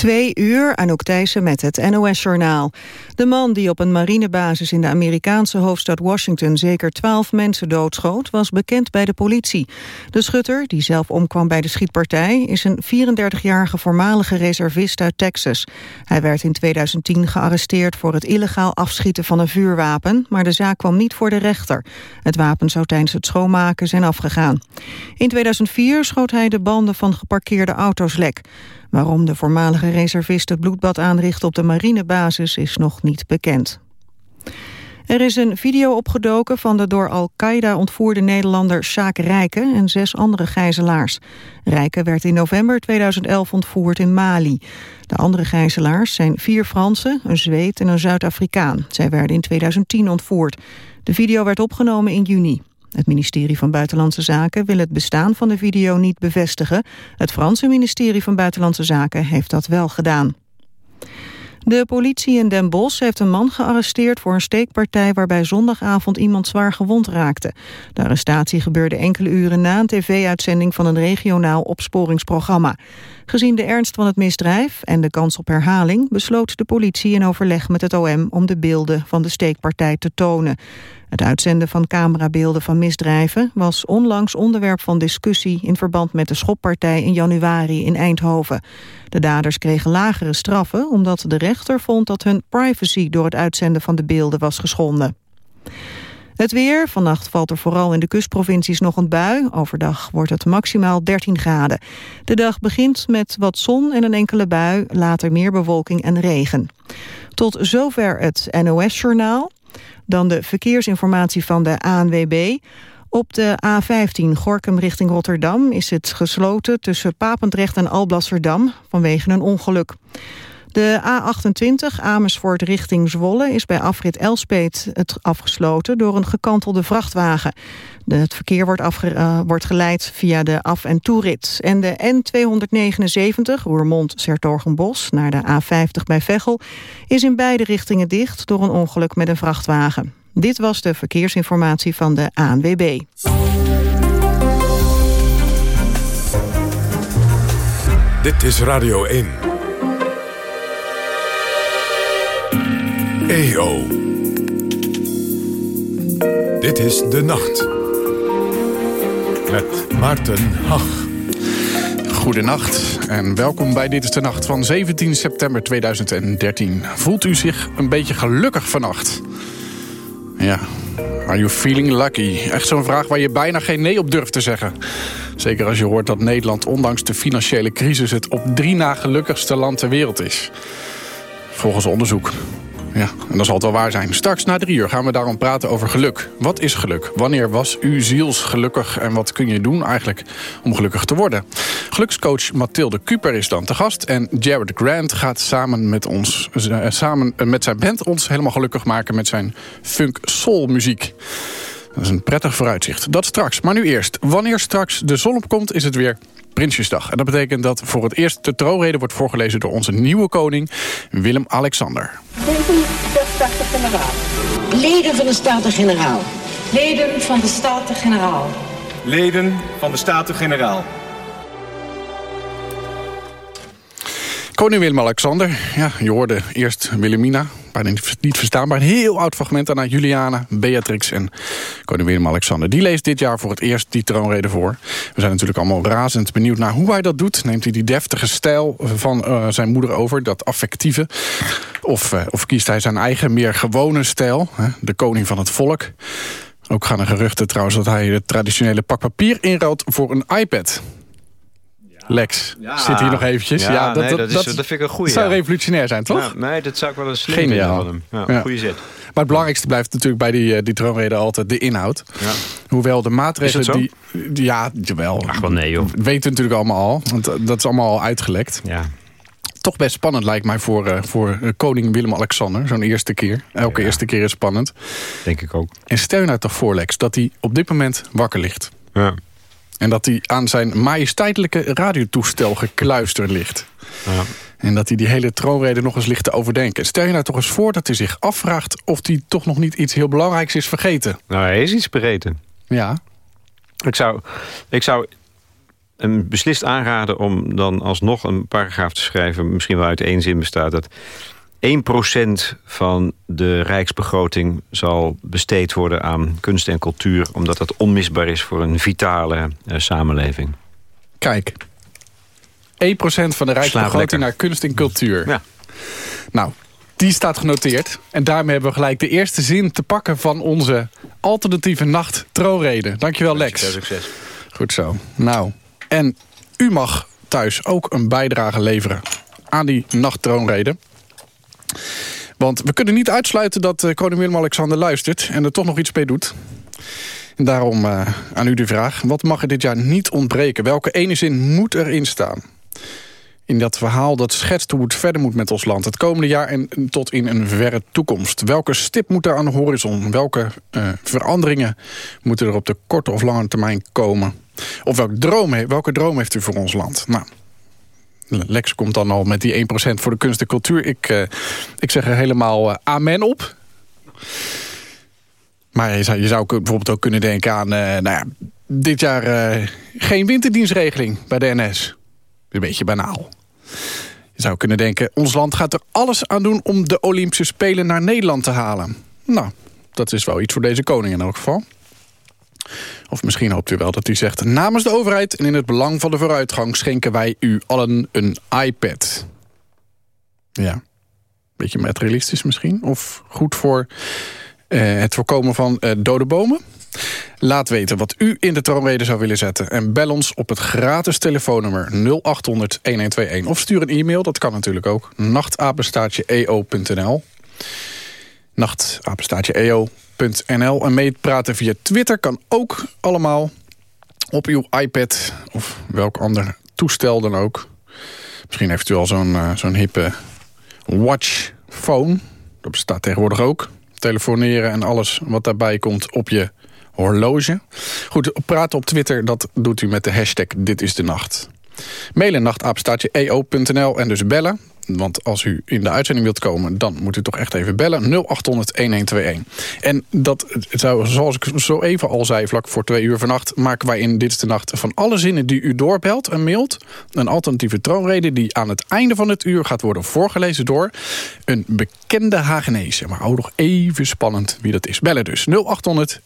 Twee uur, Anouk Thijssen met het NOS-journaal. De man die op een marinebasis in de Amerikaanse hoofdstad Washington... zeker twaalf mensen doodschoot, was bekend bij de politie. De schutter, die zelf omkwam bij de schietpartij... is een 34-jarige voormalige reservist uit Texas. Hij werd in 2010 gearresteerd voor het illegaal afschieten van een vuurwapen... maar de zaak kwam niet voor de rechter. Het wapen zou tijdens het schoonmaken zijn afgegaan. In 2004 schoot hij de banden van geparkeerde auto's lek. Waarom de voormalige reservist het bloedbad aanricht op de marinebasis is nog niet bekend. Er is een video opgedoken van de door Al-Qaeda ontvoerde Nederlander Sjaak Rijken en zes andere gijzelaars. Rijken werd in november 2011 ontvoerd in Mali. De andere gijzelaars zijn vier Fransen, een Zweed en een Zuid-Afrikaan. Zij werden in 2010 ontvoerd. De video werd opgenomen in juni. Het ministerie van Buitenlandse Zaken wil het bestaan van de video niet bevestigen. Het Franse ministerie van Buitenlandse Zaken heeft dat wel gedaan. De politie in Den Bosch heeft een man gearresteerd voor een steekpartij waarbij zondagavond iemand zwaar gewond raakte. De arrestatie gebeurde enkele uren na een tv-uitzending van een regionaal opsporingsprogramma. Gezien de ernst van het misdrijf en de kans op herhaling besloot de politie in overleg met het OM om de beelden van de steekpartij te tonen. Het uitzenden van camerabeelden van misdrijven was onlangs onderwerp van discussie in verband met de schoppartij in januari in Eindhoven. De daders kregen lagere straffen omdat de rechter vond dat hun privacy door het uitzenden van de beelden was geschonden. Het weer. Vannacht valt er vooral in de kustprovincies nog een bui. Overdag wordt het maximaal 13 graden. De dag begint met wat zon en een enkele bui. Later meer bewolking en regen. Tot zover het NOS-journaal. Dan de verkeersinformatie van de ANWB. Op de A15 Gorkum richting Rotterdam is het gesloten tussen Papendrecht en Alblasserdam vanwege een ongeluk. De A28 Amersfoort richting Zwolle is bij afrit Elspet het afgesloten door een gekantelde vrachtwagen. het verkeer wordt, afge, uh, wordt geleid via de af- en toerit. En de N279 Roermond-Sertogenbos naar de A50 bij Veghel is in beide richtingen dicht door een ongeluk met een vrachtwagen. Dit was de verkeersinformatie van de ANWB. Dit is Radio 1. EO. Dit is De Nacht. Met Maarten Hach. Goedenacht en welkom bij Dit is de Nacht van 17 september 2013. Voelt u zich een beetje gelukkig vannacht? Ja, are you feeling lucky? Echt zo'n vraag waar je bijna geen nee op durft te zeggen. Zeker als je hoort dat Nederland ondanks de financiële crisis... het op drie na gelukkigste land ter wereld is. Volgens onderzoek. Ja, en dat zal het wel waar zijn. Straks na drie uur gaan we daarom praten over geluk. Wat is geluk? Wanneer was u zielsgelukkig? En wat kun je doen eigenlijk om gelukkig te worden? Gelukscoach Mathilde Kuper is dan te gast. En Jared Grant gaat samen met, ons, uh, samen met zijn band ons helemaal gelukkig maken... met zijn funk-soul muziek. Dat is een prettig vooruitzicht. Dat straks. Maar nu eerst. Wanneer straks de zon opkomt is het weer Prinsjesdag. En dat betekent dat voor het eerst de troonrede wordt voorgelezen door onze nieuwe koning, Willem-Alexander. Leden van de Staten-Generaal. Leden van de Staten-Generaal. Leden van de Staten-Generaal. Leden van de Staten-Generaal. Koning Willem-Alexander, ja, je hoorde eerst Wilhelmina, bijna niet verstaanbaar. Een heel oud fragment daarna Juliana, Beatrix en koning Willem-Alexander. Die leest dit jaar voor het eerst die troonrede voor. We zijn natuurlijk allemaal razend benieuwd naar hoe hij dat doet. Neemt hij die deftige stijl van uh, zijn moeder over, dat affectieve? Of, uh, of kiest hij zijn eigen meer gewone stijl, hè? de koning van het volk? Ook gaan er geruchten trouwens dat hij het traditionele pak papier inruilt voor een iPad. Lex, ja. zit hier nog eventjes. Ja, ja dat, nee, dat, dat, is, dat, vind ik een goede. zou revolutionair zijn, toch? Ja, nee, dat zou ik wel een slim vinden van hem. Ja, Goede zet. Maar het belangrijkste blijft natuurlijk bij die, die troonrede altijd de inhoud. Hoewel de maatregelen die, die... Ja, jawel. Ach, wel nee, joh. Weten we natuurlijk allemaal al. Want dat is allemaal al uitgelekt. Ja toch best spannend lijkt mij voor, uh, voor koning Willem-Alexander. Zo'n eerste keer. Elke ja. eerste keer is spannend. Denk ik ook. En stel je nou toch voor, Lex, dat hij op dit moment wakker ligt. Ja. En dat hij aan zijn majesteitelijke radiotoestel gekluisterd ligt. Ja. En dat hij die hele troonrede nog eens ligt te overdenken. Stel je nou toch eens voor dat hij zich afvraagt... of hij toch nog niet iets heel belangrijks is vergeten. Nou, hij is iets vergeten. Ja. Ik zou... Ik zou een beslist aanraden om dan alsnog een paragraaf te schrijven... misschien wel uit één zin bestaat dat 1% van de rijksbegroting zal besteed worden aan kunst en cultuur... omdat dat onmisbaar is voor een vitale uh, samenleving. Kijk, 1% van de rijksbegroting naar kunst en cultuur. Ja. Nou, die staat genoteerd. En daarmee hebben we gelijk de eerste zin te pakken... van onze alternatieve nacht troonrede. Dankjewel, Lex. Succes, succes. Goed zo. Nou, en u mag thuis ook een bijdrage leveren aan die nachttroonrede. Want we kunnen niet uitsluiten dat uh, koning Willem-Alexander luistert... en er toch nog iets mee doet. En daarom uh, aan u de vraag. Wat mag er dit jaar niet ontbreken? Welke ene zin moet erin staan? In dat verhaal dat schetst hoe het verder moet met ons land. Het komende jaar en tot in een verre toekomst. Welke stip moet er aan de horizon? Welke uh, veranderingen moeten er op de korte of lange termijn komen? Of droom, welke droom heeft u voor ons land? Nou, Lex komt dan al met die 1% voor de kunst en cultuur. Ik, uh, ik zeg er helemaal uh, amen op. Maar je zou, je zou bijvoorbeeld ook kunnen denken aan... Uh, nou ja, dit jaar geen winterdienstregeling bij de NS. Een beetje banaal. Je zou kunnen denken, ons land gaat er alles aan doen... om de Olympische Spelen naar Nederland te halen. Nou, dat is wel iets voor deze koning in elk geval. Of misschien hoopt u wel dat u zegt... namens de overheid en in het belang van de vooruitgang... schenken wij u allen een iPad. Ja, beetje materialistisch misschien. Of goed voor uh, het voorkomen van uh, dode bomen. Laat weten wat u in de troonrede zou willen zetten. En bel ons op het gratis telefoonnummer 0800-1121. Of stuur een e-mail, dat kan natuurlijk ook. nachtapenstaatje.eo.nl nachtapenstaatje.eo.nl En meepraten via Twitter kan ook allemaal op uw iPad of welk ander toestel dan ook. Misschien heeft u al zo'n uh, zo'n hippe watch phone. Dat bestaat tegenwoordig ook. Telefoneren en alles wat daarbij komt op je horloge. Goed, praten op Twitter, dat doet u met de hashtag Dit is de Nacht. Mailen nachtapenstaatje eo.nl en dus bellen. Want als u in de uitzending wilt komen, dan moet u toch echt even bellen. 0800-1121. En dat zou, zoals ik zo even al zei, vlak voor twee uur vannacht... maken wij in Dit is de Nacht van alle zinnen die u doorbelt en mailt... een alternatieve troonrede die aan het einde van het uur gaat worden voorgelezen door... een bekende Hagenese. Maar ook nog even spannend wie dat is. Bellen dus 0800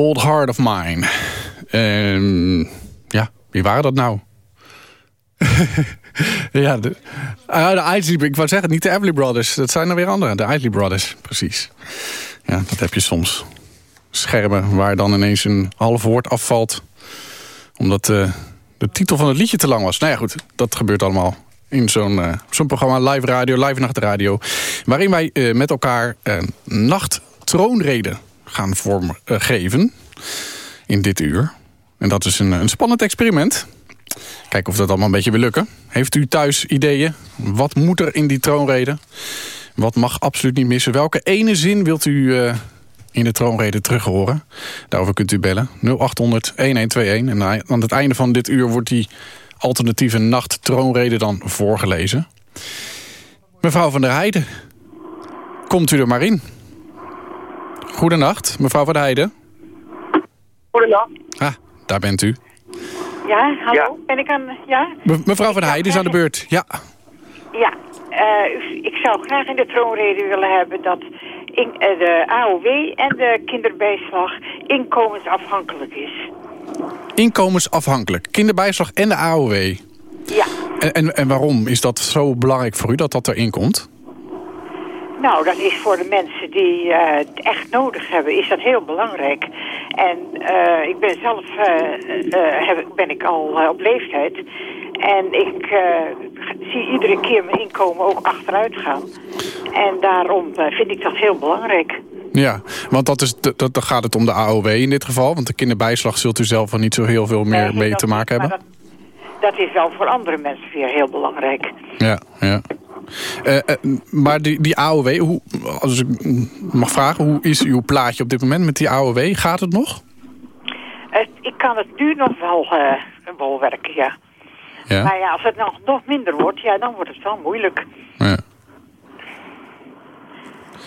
Old Heart of Mine. Ehm, ja, wie waren dat nou? ja, de, Isley, ik wou zeggen, niet de Everly Brothers. Dat zijn er weer andere, de Isley Brothers, precies. Ja, dat heb je soms. Schermen waar dan ineens een half woord afvalt. Omdat uh, de titel van het liedje te lang was. Nou ja, goed, dat gebeurt allemaal in zo'n uh, zo'n programma Live Radio, Live Nachtradio. Waarin wij uh, met elkaar een nachttroonreden gaan vormgeven in dit uur. En dat is een, een spannend experiment. Kijken of dat allemaal een beetje wil lukken. Heeft u thuis ideeën? Wat moet er in die troonrede? Wat mag absoluut niet missen? Welke ene zin wilt u uh, in de troonrede terug horen? Daarover kunt u bellen. 0800 1121. En aan het einde van dit uur wordt die alternatieve nacht-troonrede dan voorgelezen. Mevrouw van der Heijden, komt u er maar in. Goedenacht, mevrouw van der Heijden. Goedenacht. Ah, daar bent u. Ja, hallo. Ben ik aan... Ja? Me mevrouw van der Heijden is aan de beurt, ja. Ja, uh, ik zou graag in de troonrede willen hebben dat in, uh, de AOW en de kinderbijslag inkomensafhankelijk is. Inkomensafhankelijk. Kinderbijslag en de AOW. Ja. En, en, en waarom is dat zo belangrijk voor u dat dat erin komt? Nou, dat is voor de mensen die uh, het echt nodig hebben, is dat heel belangrijk. En uh, ik ben zelf, uh, heb, ben ik al op leeftijd. En ik zie iedere keer mijn inkomen ook achteruit gaan. En daarom vind ik dat heel belangrijk. Ja, want dat is, dat, dan gaat het om de AOW in dit geval. Want de kinderbijslag zult u zelf wel niet zo heel veel meer nee, mee te maken hebben. Dat, dat is wel voor andere mensen weer heel belangrijk. Ja, ja. Uh, uh, maar die, die AOW, hoe, als ik mag vragen, hoe is uw plaatje op dit moment met die AOW? Gaat het nog? Uh, ik kan het nu nog wel, wel werken, ja. ja. Maar ja, als het nog, nog minder wordt, ja, dan wordt het wel moeilijk. Ja.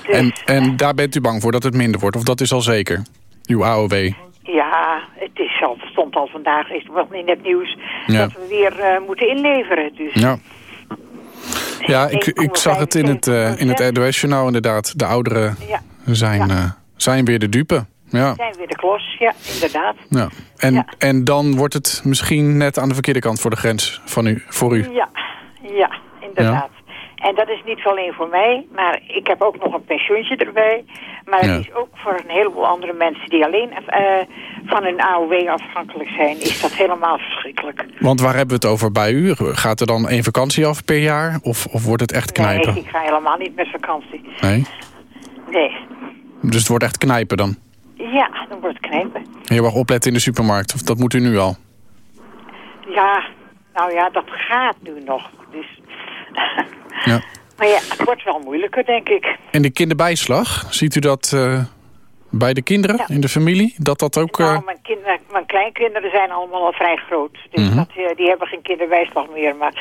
Dus, en, en daar bent u bang voor dat het minder wordt? Of dat is al zeker, uw AOW? Ja, het is al, stond al vandaag, is wel in het nieuws, ja. dat we weer moeten inleveren. Dus. Ja. Ja, ik, ik zag het in het, uh, in het NOS-journaal inderdaad. De ouderen ja. zijn, ja. Uh, zijn weer de dupe. Ja. Zijn weer de klos, ja, inderdaad. Ja. En, ja. en dan wordt het misschien net aan de verkeerde kant voor de grens van u, voor u. Ja, ja inderdaad. En dat is niet alleen voor mij, maar ik heb ook nog een pensioentje erbij. Maar het is ook voor een heleboel andere mensen die alleen uh, van hun AOW afhankelijk zijn, is dat helemaal verschrikkelijk. Want waar hebben we het over bij u? Gaat er dan één vakantie af per jaar of, of wordt het echt knijpen? Nee, ik ga helemaal niet met vakantie. Nee? Nee. Dus het wordt echt knijpen dan? Ja, dan wordt het knijpen. Heel erg opletten in de supermarkt, of dat moet u nu al? Ja, nou ja, dat gaat nu nog. Dus... ja. Maar ja, het wordt wel moeilijker, denk ik. En de kinderbijslag, ziet u dat uh, bij de kinderen ja. in de familie? Dat dat ook... Uh... Nou, mijn, kind, mijn kleinkinderen zijn allemaal al vrij groot. Dus mm -hmm. dat, uh, die hebben geen kinderbijslag meer. Maar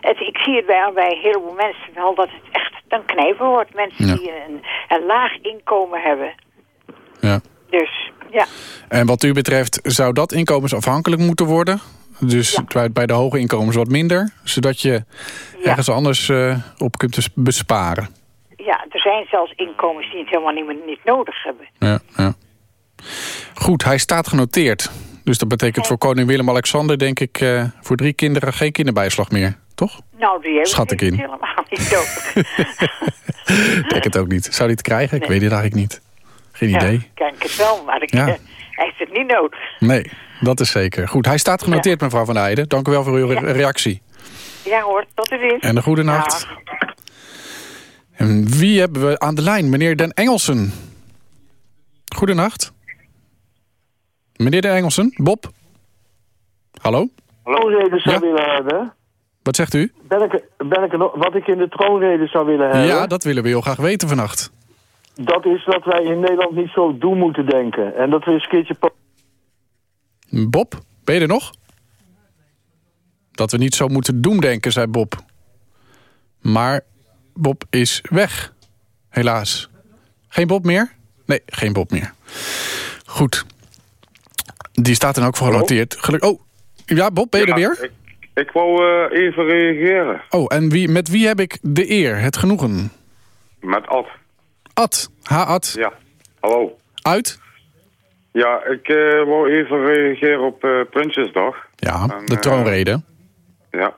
het, ik zie het bij, bij een heleboel mensen wel dat het echt een knijpen wordt. Mensen ja. die een, een laag inkomen hebben. Ja. Dus, ja. En wat u betreft, zou dat inkomensafhankelijk moeten worden? Dus ja. bij, de hoge inkomens wat minder, zodat je ja. ergens anders uh, op kunt besparen. Ja, er zijn zelfs inkomens die het helemaal niet, niet nodig hebben. Ja, ja. Goed, hij staat genoteerd. Dus dat betekent voor koning Willem-Alexander, denk ik, uh, voor drie kinderen geen kinderbijslag meer, toch? Nou, die hebben Schat ik in. helemaal niet nodig. denk het ook niet. Zou hij het krijgen? Ik weet het eigenlijk niet. Geen ja, idee. Ik denk het wel, maar ik, Ja. uh, hij heeft het niet nodig. Nee, dat is zeker. Goed, hij staat genoteerd, mevrouw Van Heijden. Dank u wel voor uw reactie. Ja hoor, tot de dienst. En een goede nacht. En wie hebben we aan de lijn? Meneer Den Engelsen. Goedenacht. Meneer Den Engelsen, Bob. Hallo, troonrede zou Ja. willen hebben. wat zegt u? Ben ik, ben ik wat ik in de troonrede zou willen hebben... Ja, dat willen we heel graag weten vannacht. dat is dat wij in Nederland niet zo doen moeten denken. En dat we eens een keertje... Bob, ben je er nog? Dat we niet zo moeten doemdenken, zei Bob. Maar Bob is weg. Helaas. Geen Bob meer? Nee, geen Bob meer. Goed. Die staat dan ook voor genoteerd. Geluk oh, ja, Bob, ben je er weer? Ik, ik wou eh, even reageren. Oh, en wie, met wie heb ik de eer, het genoegen? Met Ad. Ad. Ha-Ad. Ja. Hallo. Uit? Ja, ik uh, wou even reageren op uh, Prinsjesdag. Ja, en, de troonrede. ja.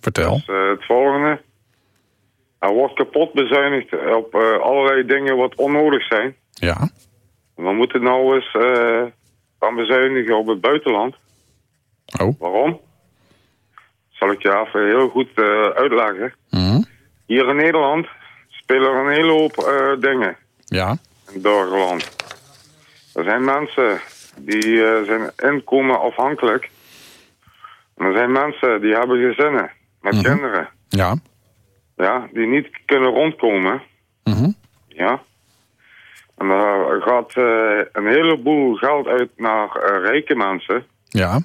Vertel. Dus, het volgende. Er wordt kapot bezuinigd op allerlei dingen wat onnodig zijn. Ja. We moeten nou eens gaan bezuinigen op het buitenland. Oh. Waarom? Zal ik je even heel goed uitleggen. Mm Hier in Nederland spelen er een hele hoop dingen. Ja. In Burgerland. Er zijn mensen die uh, zijn inkomen afhankelijk. En er zijn mensen die hebben gezinnen met Mhm. kinderen. Ja. Ja, die niet kunnen rondkomen. Mhm. Ja. En daar gaat uh, een heleboel geld uit naar uh, rijke mensen. Ja.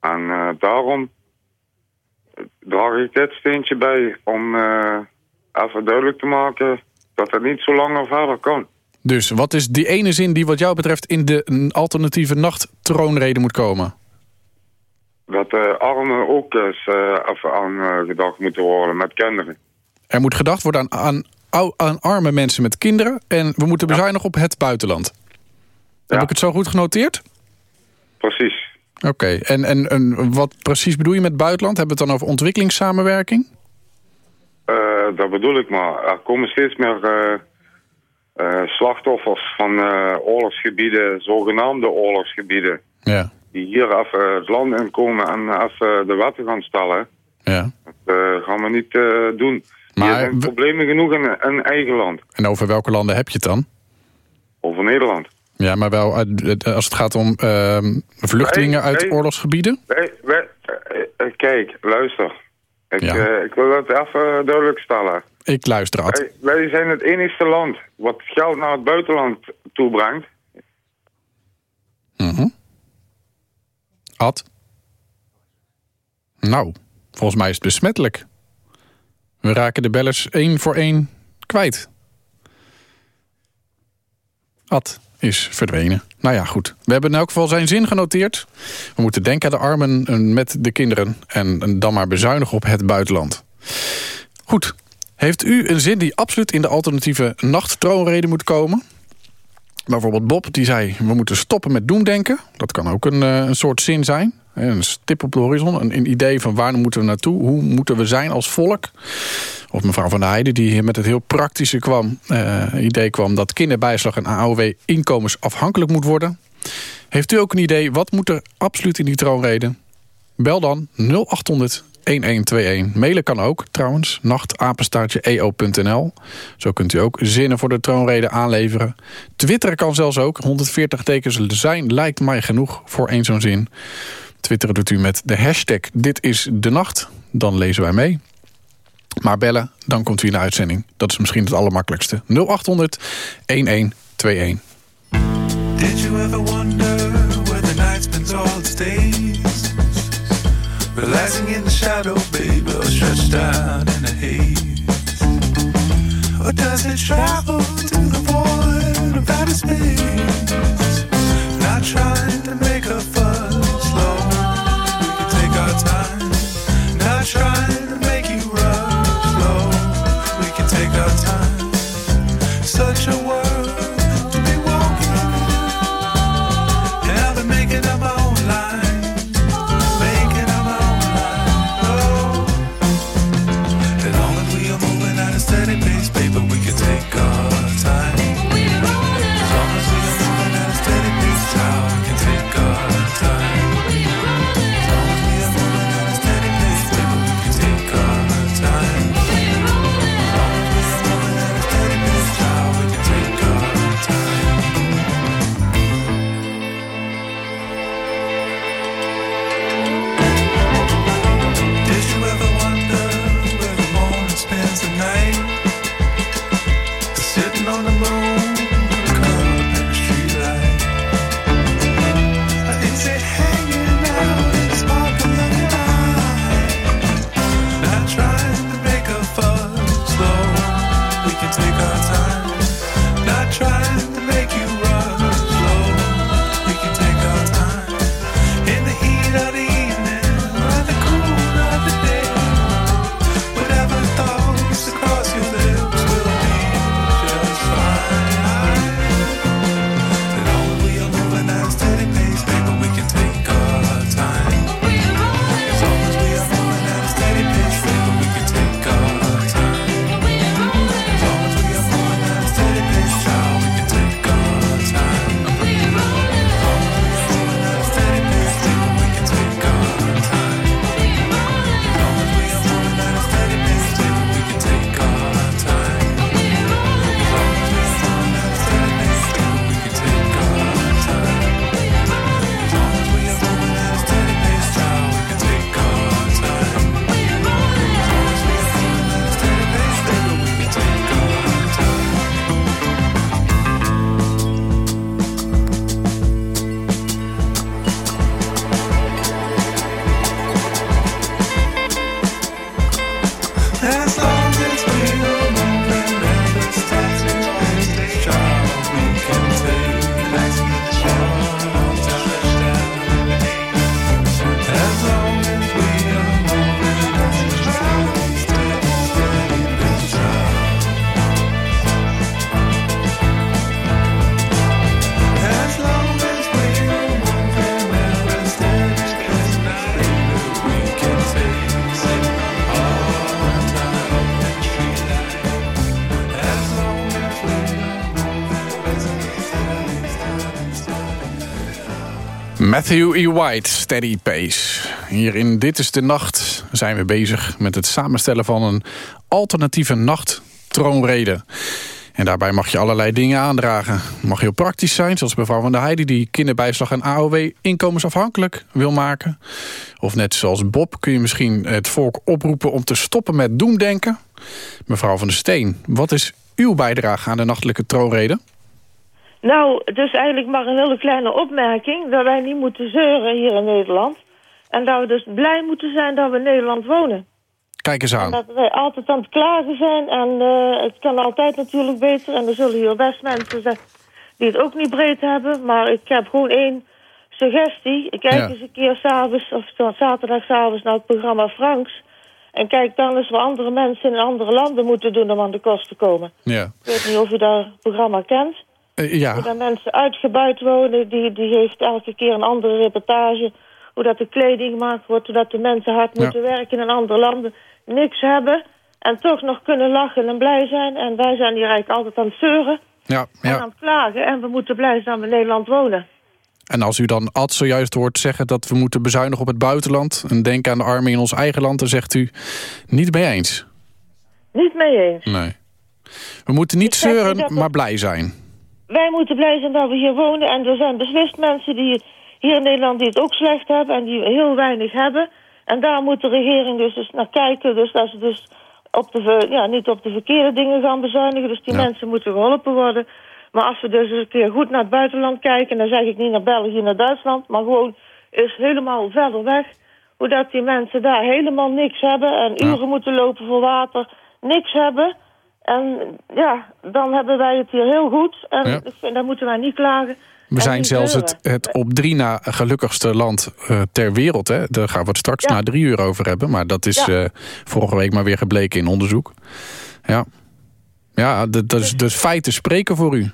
En daarom draag ik dit steentje bij om even duidelijk te maken dat het niet zo langer verder kan. Dus wat is die ene zin die wat jou betreft in de alternatieve nachttroonrede moet komen? Dat de armen ook eens uh, even aan uh, gedacht moeten worden met kinderen. Er moet gedacht worden aan, aan, aan arme mensen met kinderen... en we moeten bezuinigen ja. op het buitenland. Ja. Heb ik het zo goed genoteerd? Precies. Oké, okay. en, en, en wat precies bedoel je met buitenland? Hebben we het dan over ontwikkelingssamenwerking? Uh, dat bedoel ik maar. Er komen steeds meer uh, slachtoffers van uh, oorlogsgebieden, zogenaamde oorlogsgebieden. Ja. Die hier even het land inkomen en even de wetten gaan stellen. Ja. Dat gaan we niet doen. Maar zijn problemen genoeg in, in eigen land. En over welke landen heb je het dan? Over Nederland. Ja, maar wel als het gaat om ehm, vluchtelingen wij, uit wij, oorlogsgebieden? Wij, kijk, luister. Ik, ja. ik wil dat even duidelijk stellen. Ik luister. Wij, wij, zijn het enigste land wat geld naar het buitenland toebrengt. Mm -hmm. Ad? Nou, volgens mij is het besmettelijk. We raken de bellers één voor één kwijt. Ad is verdwenen. Nou ja, goed. We hebben in elk geval zijn zin genoteerd. We moeten denken aan de armen met de kinderen... en dan maar bezuinigen op het buitenland. Goed. Heeft u een zin die absoluut in de alternatieve nachttroonrede moet komen? Bijvoorbeeld Bob, die zei... we moeten stoppen met doemdenken. Dat kan ook een, een soort zin zijn. Een stip op de horizon. Een, idee van waar moeten we naartoe? Hoe moeten we zijn als volk? Of mevrouw Van der Heijden, die hier met het heel praktische kwam, uh, idee kwam... dat kinderbijslag en AOW inkomensafhankelijk moet worden. Heeft u ook een idee, wat moet er absoluut in die troonrede? Bel dan 0800 1121. Mailen kan ook trouwens, nachtapenstaartje.eo.nl. Zo kunt u ook zinnen voor de troonrede aanleveren. Twitteren kan zelfs ook. 140 tekens zijn lijkt mij genoeg voor één zo'n zin. Twitteren doet u met de hashtag Dit is de Nacht. Dan lezen wij mee. Maar bellen, dan komt u in de uitzending. Dat is misschien het allermakkelijkste. 0800 1121. Did you ever wonder stretched out in the haze? Or does it travel Matthew E. White, Steady Pace. Hier in Dit is de Nacht zijn we bezig met het samenstellen van een alternatieve nachttroonrede. En daarbij mag je allerlei dingen aandragen. Mag heel praktisch zijn, zoals mevrouw van der Heijden... die kinderbijslag en AOW inkomensafhankelijk wil maken. Of net zoals Bob kun je misschien het volk oproepen... om te stoppen met doemdenken. Mevrouw van der Steen, wat is uw bijdrage aan de nachtelijke troonrede? Nou, dus eigenlijk maar een hele kleine opmerking... dat wij niet moeten zeuren hier in Nederland. En dat we dus blij moeten zijn dat we in Nederland wonen. Kijk eens aan. En dat wij altijd aan het klagen zijn. En uh, het kan altijd natuurlijk beter. En er zullen hier best mensen zijn die het ook niet breed hebben. Maar ik heb gewoon één suggestie. Ik kijk Ja. eens een keer s'avonds of zaterdagavonds naar het programma Franks. En kijk dan eens wat andere mensen in andere landen moeten doen om aan de kost te komen. Ja. Ik weet niet of u dat programma kent. Eh, ja. Hoe dat mensen uitgebuit wonen, die, die heeft elke keer een andere reportage. Hoe dat de kleding gemaakt wordt, hoe dat de mensen hard Ja. moeten werken in andere landen. Niks hebben en toch nog kunnen lachen en blij zijn. En wij zijn hier eigenlijk altijd aan het zeuren Ja, en ja. aan het klagen. En we moeten blij zijn dat we in Nederland wonen. En als u dan Ad zojuist hoort zeggen dat we moeten bezuinigen op het buitenland... en denken aan de armen in ons eigen land, dan zegt u niet mee eens. Niet mee eens. Nee. We moeten niet zeuren, maar blij zijn. Wij moeten blij zijn dat we hier wonen. En er zijn beslist mensen die hier in Nederland die het ook slecht hebben... en die heel weinig hebben. En daar moet de regering dus naar kijken. Dus dat ze dus op de, ja, niet op de verkeerde dingen gaan bezuinigen. Dus die Ja. mensen moeten geholpen worden. Maar als we dus eens een keer goed naar het buitenland kijken... dan zeg ik niet naar België, naar Duitsland... maar gewoon eens helemaal verder weg... hoe dat die mensen daar helemaal niks hebben... en Ja. uren moeten lopen voor water, niks hebben... En ja, dan hebben wij het hier heel goed. En Ja. ik vind, dan moeten wij niet klagen. We zijn zelfs het, het op drie na gelukkigste land eh, ter wereld. Hè? Daar gaan we het straks Ja. na drie uur over hebben. Maar dat is Ja. eh, vorige week maar weer gebleken in onderzoek. Ja, ja de, dus, dus feiten spreken voor u.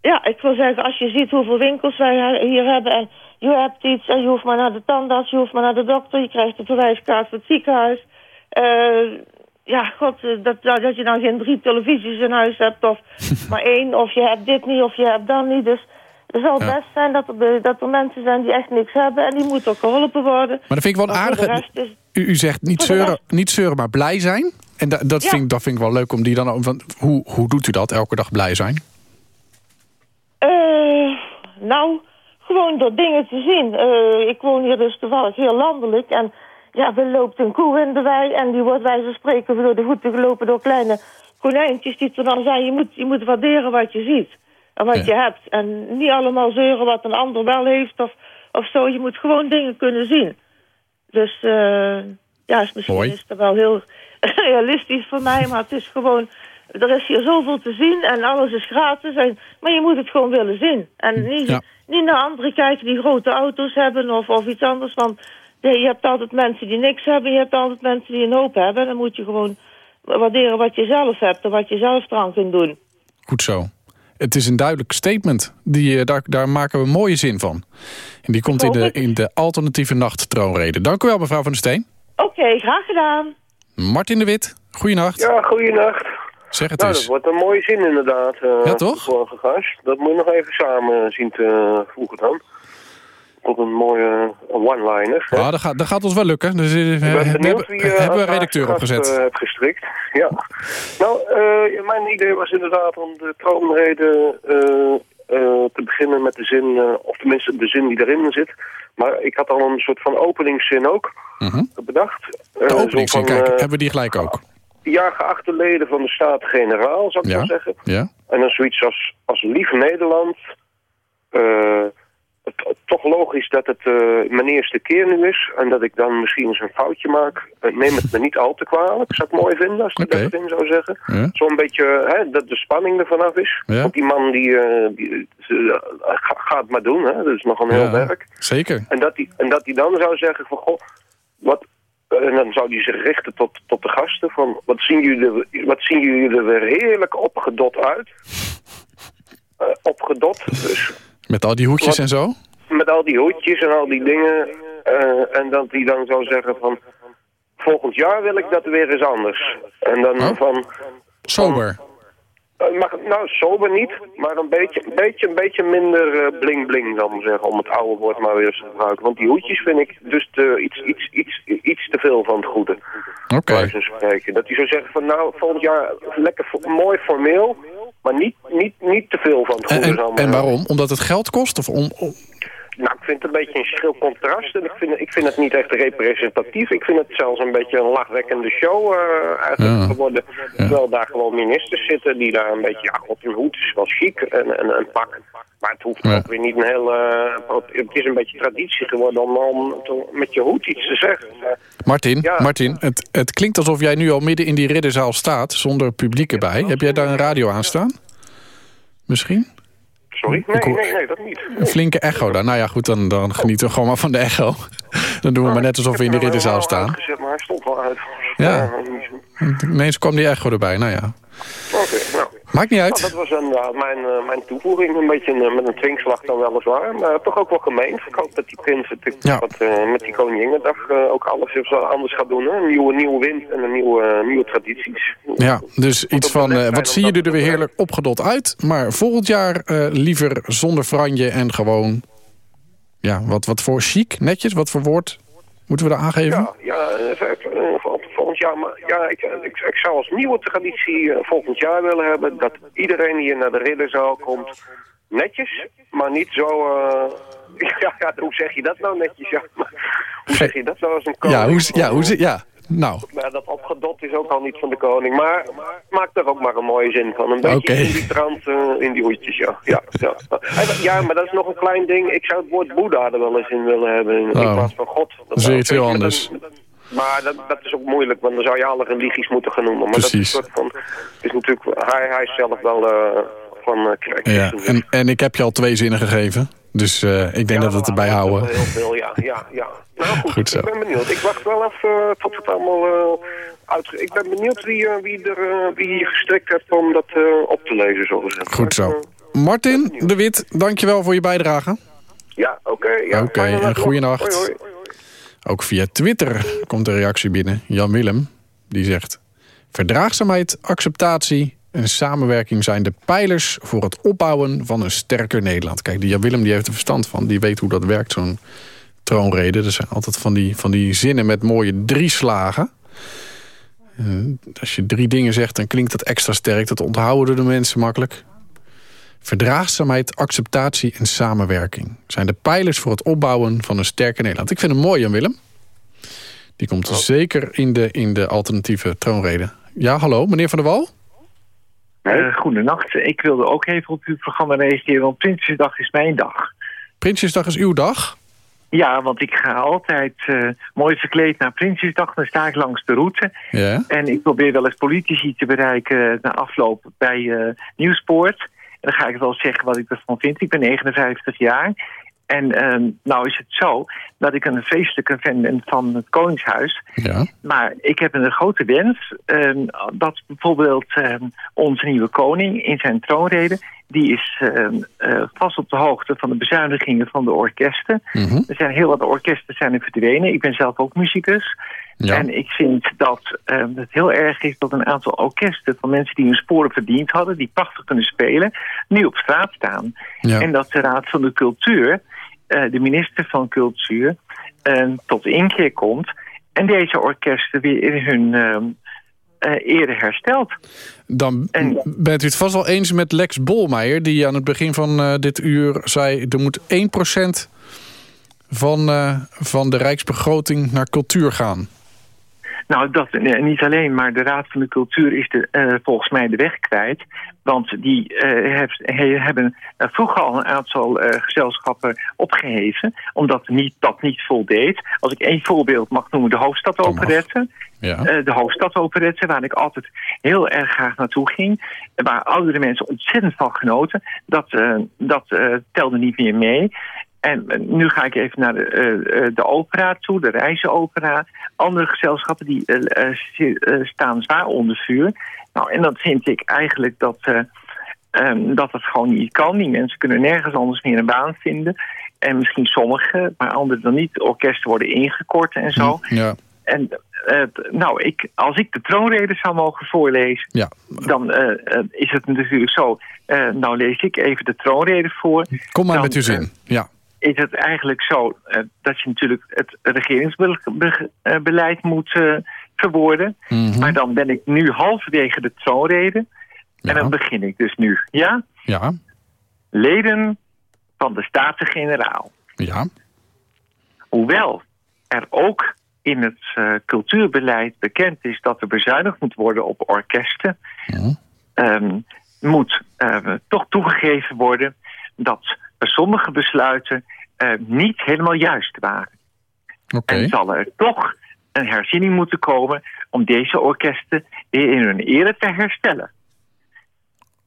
Ja, ik wil zeggen, als je ziet hoeveel winkels wij hier hebben... en je hebt iets en je hoeft maar naar de tandarts, je hoeft maar naar de dokter... je krijgt een verwijskaart voor het ziekenhuis. Eh, ja, god, eh, dat, dat je dan geen drie televisies in huis hebt... of maar één, of je hebt dit niet, of je hebt dat niet. Dus het zal Ja. best zijn dat er, dat er mensen zijn die echt niks hebben... en die moeten ook geholpen worden. Maar dat vind ik wel aardig. is- U, u zegt niet zeuren, niet zeuren, maar blij zijn. En da- dat, Ja. vind, ik- dat vind ik wel leuk om die dan... ook- Want hoe, hoe doet u dat, elke dag blij zijn? Eh, nou, gewoon door dingen te zien. Eh, ik woon hier dus toevallig heel landelijk. En ja, er loopt een koe in de wei. En die wordt wij zo spreken door de voeten gelopen door kleine konijntjes. Die er dan zijn, je moet, je moet waarderen wat je ziet. En wat Ja. je hebt. En niet allemaal zeuren wat een ander wel heeft of, of zo. Je moet gewoon dingen kunnen zien. Dus eh, ja, is misschien Mooi. is het wel heel realistisch voor mij. Maar het is gewoon... Er is hier zoveel te zien en alles is gratis. En, maar je moet het gewoon willen zien. En niet, Ja. niet naar anderen kijken die grote auto's hebben of, of iets anders. Want ja, je hebt altijd mensen die niks hebben. Je hebt altijd mensen die een hoop hebben. En dan moet je gewoon waarderen wat je zelf hebt. En wat je zelf eraan kunt doen. Goed zo. Het is een duidelijk statement. Die, eh, daar, daar maken we een mooie zin van. En die komt in de, in de alternatieve nachttroonrede. Dank u wel, mevrouw van der Steen. Oké, graag gedaan. Martin de Wit, goeienacht. Ja, goeienacht. Zeg het Nou, dat eens. wordt een mooie zin inderdaad. eh, Ja, toch? Vorige gast. Dat moet je nog even samen zien te voegen dan. Tot een mooie one-liner. hè. Ah, dat, gaat, dat gaat ons wel lukken. Dus, eh, hebben, wie eh, hebben we een redacteur opgezet. eh, hebt gestrikt. Ja. Nou, mijn idee was inderdaad om de troonrede te beginnen met de zin, of tenminste de zin die erin zit. Maar ik had al een soort van openingszin ook Mhm. bedacht. De openingszin, van, kijk, hebben we die gelijk ook. Ja, geachte leden van de Staten-Generaal, zou ik Ja. maar zeggen. Ja? En dan zoiets als, als lief Nederland. eh, toch logisch dat het eh, mijn eerste keer nu is. En dat ik dan misschien eens een foutje maak. Eh, neem het me niet al te kwalijk. Zou ik mooi vinden als ik Oké. dat in zou zeggen. Ja. Zo'n beetje hè, dat de spanning er vanaf is. Ja. Want die man die, eh, die gaat maar doen. Hè. Dat is nog een heel Ja, werk. Zeker. En dat hij en dat die dan zou zeggen van goh, wat, en dan zou hij zich richten tot, tot de gasten van wat zien jullie er, wat zien jullie er weer heerlijk opgedot uit. Opgedot, dus Met al die hoedjes Wat- en zo? met al die hoedjes en al die dingen. eh, en dat hij dan zou zeggen van volgend jaar wil ik dat weer eens anders. En dan Oh. van Sober. Eh, mag, nou, sober niet, maar een beetje, een beetje, een beetje minder bling-bling, dan zeggen, om het oude woord maar weer eens te gebruiken. Want die hoedjes vind ik dus te, iets, iets, iets, iets te veel van het goede. Oké. Dat hij zou zeggen van, nou, volgend jaar lekker mooi formeel, maar niet, niet, niet te veel van het goede. En, en waarom? Omdat het geld kost? Of om, om... Nou, ik vind het een beetje een schril contrast. En ik vind, ik vind het niet echt representatief. Ik vind het zelfs een beetje een lachwekkende show uh, eigenlijk geworden. Terwijl daar gewoon ministers zitten die daar een beetje... Ja, god, een hoed is wel chic en, en een pak. Maar het hoeft ook weer niet een heel... Uh, het is een beetje traditie geworden om, om met je hoed iets te zeggen. Martin, Martin het, het klinkt alsof jij nu al midden in die ridderzaal staat... zonder publiek erbij. Heb jij daar een radio aan staan? Misschien? Sorry? Nee, nee, nee, dat niet. Een flinke echo daar. Nou ja, goed, dan, dan genieten we gewoon maar van de echo. Dan doen we maar net alsof we in de ridderzaal staan. maar hij stond wel uit. Ja. Ineens kwam die echo erbij, nou ja. Oké. Maakt niet uit. Nou, dat was een, mijn, uh, mijn toevoeging, een beetje uh, met een twinkslag dan weliswaar. Maar toch ook wel gemeen. Ik hoop dat die prins het ja. wat, met die Koninginnedag ook alles anders gaat doen. Hè? Een nieuwe, nieuwe wind en een nieuwe, nieuwe tradities. Ja, dus iets van, wat zie je er weer heerlijk opgedot uit. Maar volgend jaar liever zonder franje en gewoon... Ja, wat, wat voor chic, netjes, wat voor woord moeten we daar aangeven? Ja, ja volgend jaar. Maar ja, ik, ik, ik zou als nieuwe traditie uh, volgend jaar willen hebben... dat iedereen hier naar de ridderzaal komt netjes, maar niet zo... Uh, ja, ja, hoe zeg je dat nou netjes? Ja, maar, hoe zeg je dat nou als een koning? Ja, hoe, ja, hoe, ja nou. Maar dat opgedot is ook al niet van de koning. Maar, maak er ook maar een mooie zin van. Een beetje in die trant, uh, in die hoedjes, ja. Ja, ja. ja, maar dat is nog een klein ding. Ik zou het woord Boeddha er wel eens in willen hebben. In, oh. plaats van God. Dat is iets heel anders. Maar dat, dat is ook moeilijk, want dan zou je alle religies moeten gaan noemen. Maar Precies. dat is, soort van, is natuurlijk, hij, hij is zelf wel uh, van uh, Ja, en, en ik heb je al twee zinnen gegeven. Dus uh, ik denk ja, dat we het erbij houden. Heel veel, ja. ja, ja. Nou goed, goed zo. ik ben benieuwd. Ik wacht wel even tot het allemaal uh, uit... Ik ben benieuwd wie, uh, wie, er, wie hier gestrikt heeft om dat op te lezen, zo gezegd. Goed zo. Martin de Wit, dankjewel voor je bijdrage. Ja, oké. ja, oké, okay, en goeienacht. Hoi, hoi. Ook via Twitter komt een reactie binnen. Jan Willem, die zegt... Verdraagzaamheid, acceptatie en samenwerking zijn de pijlers... voor het opbouwen van een sterker Nederland. Kijk, die Jan Willem die heeft er verstand van. Die weet hoe dat werkt, zo'n troonrede. Er zijn altijd van die, van die zinnen met mooie drie slagen. Uh, als je drie dingen zegt, dan klinkt dat extra sterk. Dat onthouden de mensen makkelijk. Verdraagzaamheid, acceptatie en samenwerking zijn de pijlers voor het opbouwen van een sterke Nederland. Ik vind hem mooi, Jan Willem. Die komt oh. zeker in de, in de alternatieve troonrede. Ja, hallo, meneer Van der Wal? Uh, goedenacht. Ik wilde ook even op uw programma reageren, want Prinsjesdag is mijn dag. Prinsjesdag is uw dag? Ja, want ik ga altijd uh, mooi verkleed naar Prinsjesdag. Dan sta ik langs de route. Ja. En ik probeer wel eens politici te bereiken na afloop bij uh, Nieuwspoort dan ga ik wel zeggen wat ik ervan vind. Ik ben 59 jaar. En um, nou is het zo dat ik een feestelijke fan ben van het Koningshuis. Ja. Maar ik heb een grote wens um, dat bijvoorbeeld um, onze nieuwe koning in zijn troonrede... die is uh, vast op de hoogte van de bezuinigingen van de orkesten. Mm -hmm. Er zijn heel wat orkesten zijn er verdwenen. Ik ben zelf ook muzikus. Ja. En ik vind dat uh, het heel erg is dat een aantal orkesten... van mensen die hun sporen verdiend hadden... die prachtig kunnen spelen, nu op straat staan. Ja. En dat de Raad van de Cultuur, uh, de minister van Cultuur... Uh, tot inkeer komt en deze orkesten weer in hun ere herstelt. Dan en, bent u het vast wel eens met Lex Bolmeijer... die aan het begin van dit uur zei... er moet 1% van, van de rijksbegroting naar cultuur gaan. Nou, dat niet alleen, maar de Raad van de Cultuur is de, volgens mij de weg kwijt. Want die heeft, he, hebben vroeger al een aantal gezelschappen opgeheven... omdat niet, dat niet voldeed. Als ik één voorbeeld mag noemen, de Hoofdstadoperette. Ja. de Hoofdstadoperette, waar ik altijd heel erg graag naartoe ging. Waar oudere mensen ontzettend van genoten. Dat, dat telde niet meer mee. En nu ga ik even naar de, de opera toe, de reizenopera. Andere gezelschappen die uh, staan zwaar onder vuur. Nou, en dat vind ik eigenlijk dat, um, dat het gewoon niet kan. Die mensen kunnen nergens anders meer een baan vinden. En misschien sommigen, maar anderen dan niet. Orkesten worden ingekort en zo. Ja. En nou, ik, als ik de troonrede zou mogen voorlezen, Ja. dan eh, eh, is het natuurlijk zo. eh, nou lees ik even de troonrede voor. Kom maar Dan, met uw zin. eh, Ja. is het eigenlijk zo eh, dat je natuurlijk het regeringsbeleid moet eh, verwoorden. Mhm. Maar dan ben ik nu halverwege de troonrede. En dan begin ik dus nu. Ja? Ja. Leden van de Staten-Generaal. Ja. Hoewel er ook in het eh, cultuurbeleid bekend is dat er bezuinigd moet worden op orkesten, ehm, moet eh, toch toegegeven worden dat sommige besluiten eh, niet helemaal juist waren. En zal er toch een herziening moeten komen om deze orkesten weer in hun ere te herstellen.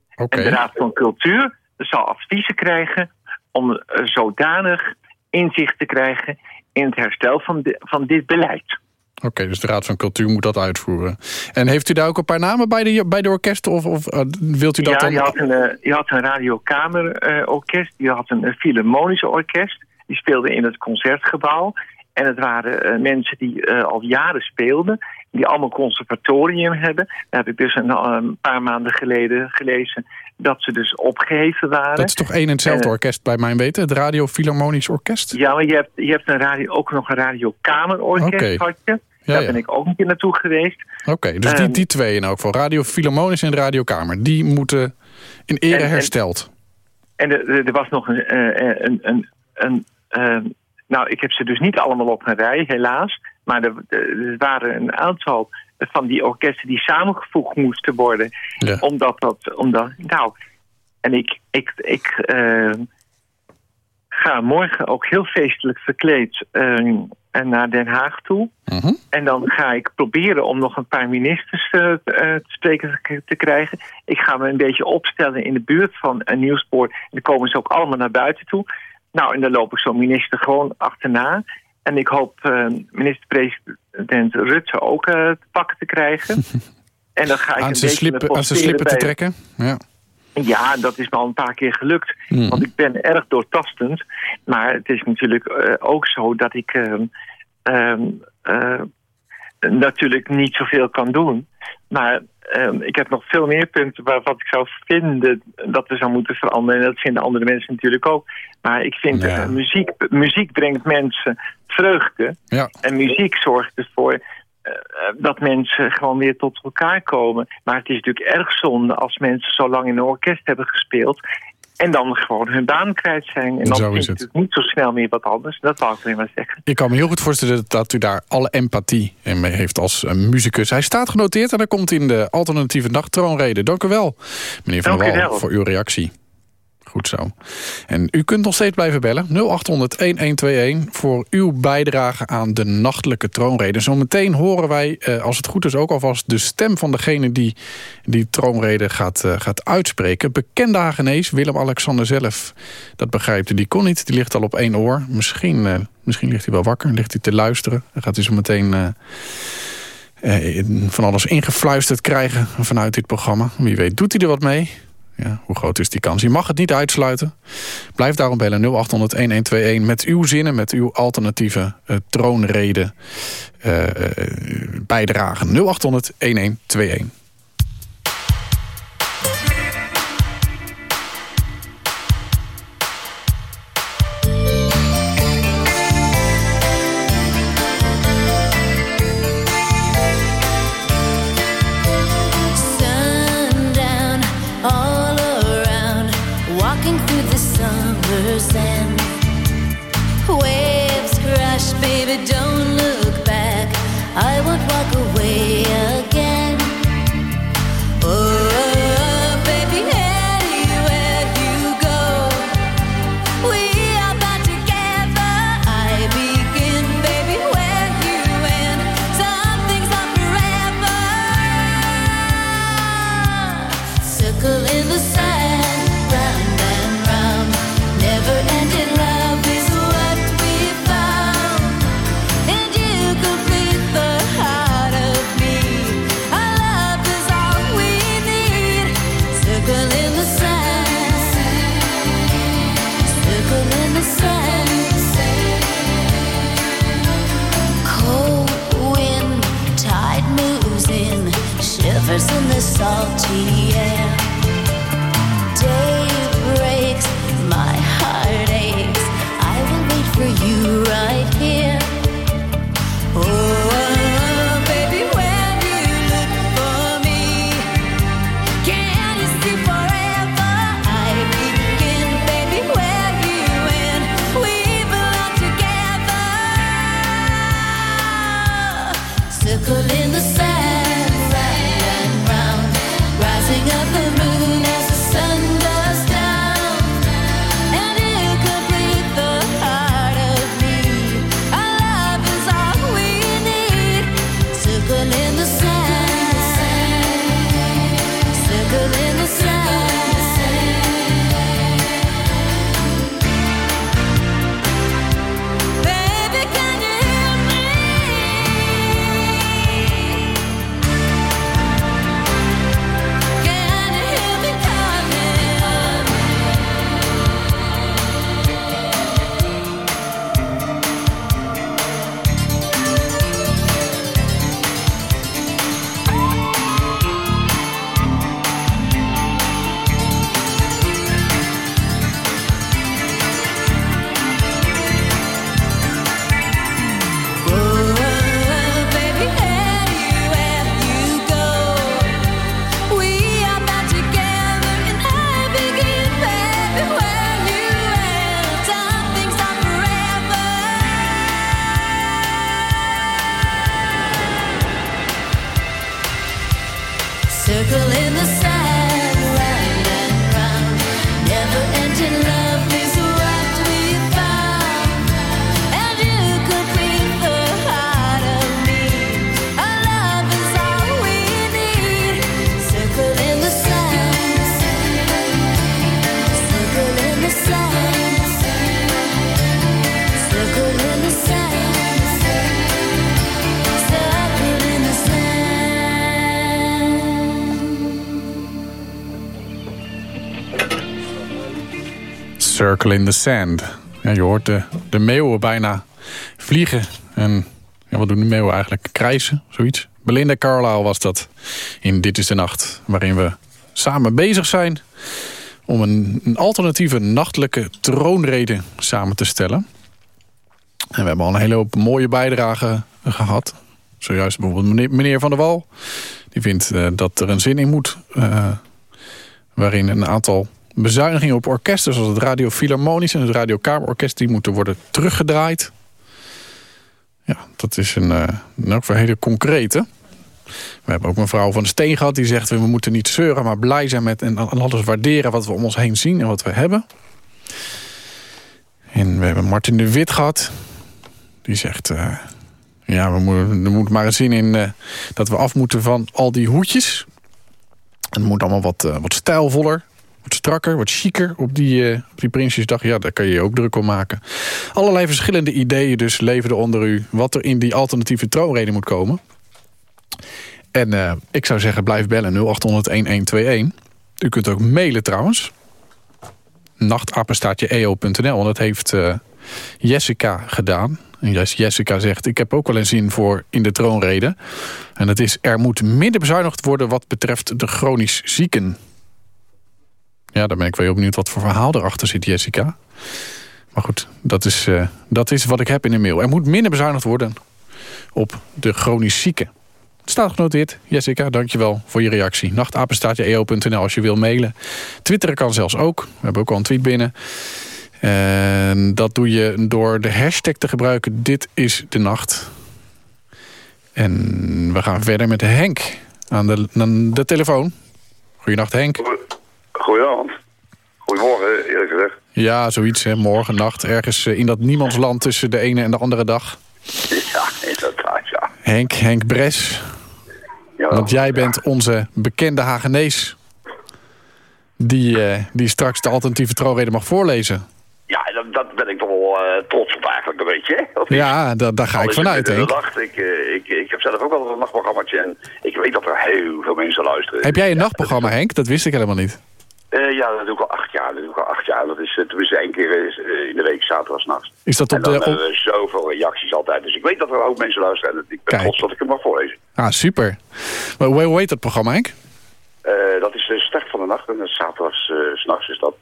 En de Raad van Cultuur zal adviezen krijgen om eh, zodanig inzicht te krijgen in het herstel van, van dit beleid. Oké, dus de Raad van Cultuur moet dat uitvoeren. En heeft u daar ook een paar namen bij de, bij de orkesten? Of, of eh, wilt u dat ja, dan... je had een, eh, je had een radiokamerorkest, je had een, eh, filharmonisch orkest. Die speelde in het concertgebouw. En het waren mensen die al jaren speelden. Die allemaal conservatorium hebben. Daar heb ik dus een, een paar maanden geleden gelezen dat ze dus opgeheven waren. Dat is toch één en hetzelfde Eh, orkest bij mijn weten? Het Radio Philharmonisch Orkest? Ja, maar je hebt, je hebt een radio, ook nog een radiokamerorkest, Oké. had je. Ja, Daar ja. ben ik ook een keer naartoe geweest. Oké, dus die, Ehm, die twee in elk geval. Radio Philharmonisch en Radio Kamer. Die moeten in ere En- hersteld. En er, er- er was nog een... eh, een, een, een ehm, nou, ik heb ze dus niet allemaal op een rij, helaas. Maar er, er waren een aantal van die orkesten die samengevoegd moesten worden. Ja. Omdat dat... Omdat, nou, en ik, ik, ik eh, ga morgen ook heel feestelijk verkleed en naar Den Haag toe. Mhm. En dan ga ik proberen om nog een paar ministers eh, te- spreken te, krijgen. Ik ga me een beetje opstellen in de buurt van een nieuwspoor. En dan komen ze ook allemaal naar buiten toe. Nou, en dan loop ik zo'n minister gewoon achterna. En ik hoop eh, minister-president Rutte ook eh, te pakken te krijgen. en dan ga ik Aan een zijn slippen, slippen te trekken? Ja. ja, dat is me al een paar keer gelukt. Mhm. Want ik ben erg doortastend. Maar het is natuurlijk eh, ook zo dat ik ehm, ehm, eh, natuurlijk niet zoveel kan doen. Maar ehm, ik heb nog veel meer punten waarvan ik zou vinden dat er zou moeten veranderen. En dat vinden andere mensen natuurlijk ook. Maar ik vind eh, muziek, muziek brengt mensen vreugde. Ja. En muziek zorgt ervoor eh, dat mensen gewoon weer tot elkaar komen. Maar het is natuurlijk erg zonde als mensen zo lang in een orkest hebben gespeeld... en dan gewoon hun baan kwijt zijn. En dan Zo is je het. natuurlijk niet zo snel meer wat anders. Dat wou ik alleen maar zeggen. Ik kan me heel goed voorstellen dat u daar alle empathie in mee heeft als eh, muzikus. Hij staat genoteerd en hij komt in de alternatieve nachttroonrede. Dank u wel, meneer Van Wal, voor uw reactie. Goed zo. En u kunt nog steeds blijven bellen. 0800-1121 voor uw bijdrage aan de nachtelijke troonrede. Zometeen horen wij, eh, als het goed is, ook alvast de stem van degene die die troonrede gaat, eh, gaat uitspreken. Bekende Hagenees, Willem-Alexander zelf. Dat begrijpt u, die kon niet. Die ligt al op één oor. Misschien, eh, misschien ligt hij wel wakker, ligt hij te luisteren. Dan gaat hij zo meteen... van alles ingefluisterd krijgen vanuit dit programma. Wie weet doet hij er wat mee. Ja, hoe groot is die kans? Je mag het niet uitsluiten. Blijf daarom bellen 0800-1121 met uw zinnen, met uw alternatieve eh, troonrede eh, eh, bijdragen. 0800-1121. Circle in the Sand. Ja, je hoort de, de meeuwen bijna vliegen. En ja, wat doen de meeuwen eigenlijk? Krijsen, zoiets. Belinda Carlisle was dat in Dit is de Nacht. Waarin we samen bezig zijn om een, alternatieve nachtelijke troonrede samen te stellen. En we hebben al een hele hoop mooie bijdragen gehad. Zojuist bijvoorbeeld meneer, meneer Van der Wal. Die vindt eh, dat er een zin in moet. eh, waarin een aantal bezuinigingen op orkesten... zoals het Radio Philharmonisch en het Radio Kamerorkest... die moeten worden teruggedraaid. Ja, dat is een, eh elk geval een hele concrete. We hebben ook mevrouw van de Steen gehad die zegt... we moeten niet zeuren, maar blij zijn met en alles waarderen... wat we om ons heen zien en wat we hebben. En we hebben Martin de Wit gehad. Die zegt... eh, ja, we moeten, er moet maar een zin in eh, dat we af moeten van al die hoedjes. Het moet allemaal wat, eh, wat stijlvoller, wat strakker, wat chiquer op die, die Prinsjesdag. Ja, daar kan je je ook druk om maken. Allerlei verschillende ideeën dus leverden onder u... wat er in die alternatieve troonrede moet komen. En eh, ik zou zeggen, blijf bellen 0800-1121. U kunt ook mailen trouwens. nachtapenstaatje.eo.nl. Want dat heeft eh, Jessica gedaan. En Jes- Jessica zegt, ik heb ook wel een zin voor in de troonrede. En dat is, er moet minder bezuinigd worden wat betreft de chronisch zieken. Ja, daar ben ik wel heel benieuwd wat voor verhaal erachter zit, Jessica. Maar goed, dat is, eh, dat is wat ik heb in de mail. Er moet minder bezuinigd worden op de chronisch zieken. Staat genoteerd. Jessica, dankjewel voor je reactie. Nachtapenstaatje.eo.nl als je wil mailen. Twitteren kan zelfs ook. We hebben ook al een tweet binnen. En dat doe je door de hashtag te gebruiken. Dit is de nacht. En we gaan verder met Henk aan de, aan de telefoon. Goedenacht Henk. Goedenavond. Goedemorgen, eerlijk gezegd. Ja, zoiets, hè. morgen, nacht. Ergens eh, in dat niemandsland tussen de ene en de andere dag. Ja, inderdaad, ja. Henk, Henk Bres. Jawel, Want jij bent onze bekende Hagenees. Die, eh, die straks de alternatieve troonrede mag voorlezen. Ja, dat, dat ben ik toch wel eh, trots op eigenlijk een beetje. hè? Ja, da- daar ga Al ik vanuit, nacht. Ik, eh, ik, ik heb zelf ook wel een nachtprogrammaatje en ik weet dat er heel veel mensen luisteren. Heb jij een nachtprogramma, Henk? Dat wist ik helemaal niet. Eh, ja, dat doe ik al acht jaar. Dat doe ik al acht jaar. Dat is uh, tenminste één keer eh, in de week, zaterdags nachts. Is dat op en dan de- op- hebben we zoveel reacties altijd. Dus ik weet dat er ook mensen luisteren. En ik ben Kijk. trots dat ik hem mag voorlezen. Ah, super. Maar hoe, heet dat programma, Henk? Eh, dat is de start van de nacht. En dat is zaterdags, eh, s s'nachts is dat.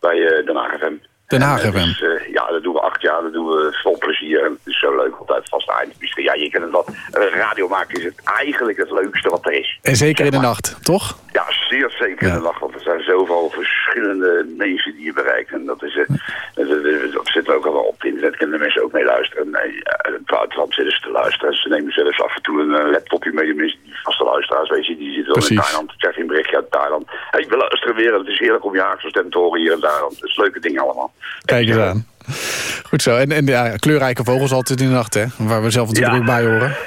Bij eh Den Haag FM. Den Haag FM. eh, dus, eh, ja, dat doen we acht jaar. Dat doen we vol plezier. En het is zo leuk. Altijd vast eind. Misschien, ja, je kent het wat. Eh, radio maken is het eigenlijk het leukste wat er is. En zeker in de nacht, toch? Ja, zeer zeker in de nacht. Want er zijn zoveel verschillende mensen die je bereikt. En dat, is, eh, dat, zit ook al wel op het internet. Kunnen de mensen ook mee luisteren. In het buitenland zitten ze te luisteren. Ze nemen zelfs af en toe een laptopje mee. De mensen die vaste luisteraars, weet je, die zitten dan in. Thailand. Krijg je een berichtje uit Thailand. Hey, we luisteren weer. Het is heerlijk om je Haagse stem te horen hier en daar. Het is leuke dingen allemaal. Kijk eens aan. Goed zo. En, en ja, kleurrijke vogels altijd in de nacht, hè? Waar we zelf natuurlijk ook bij horen.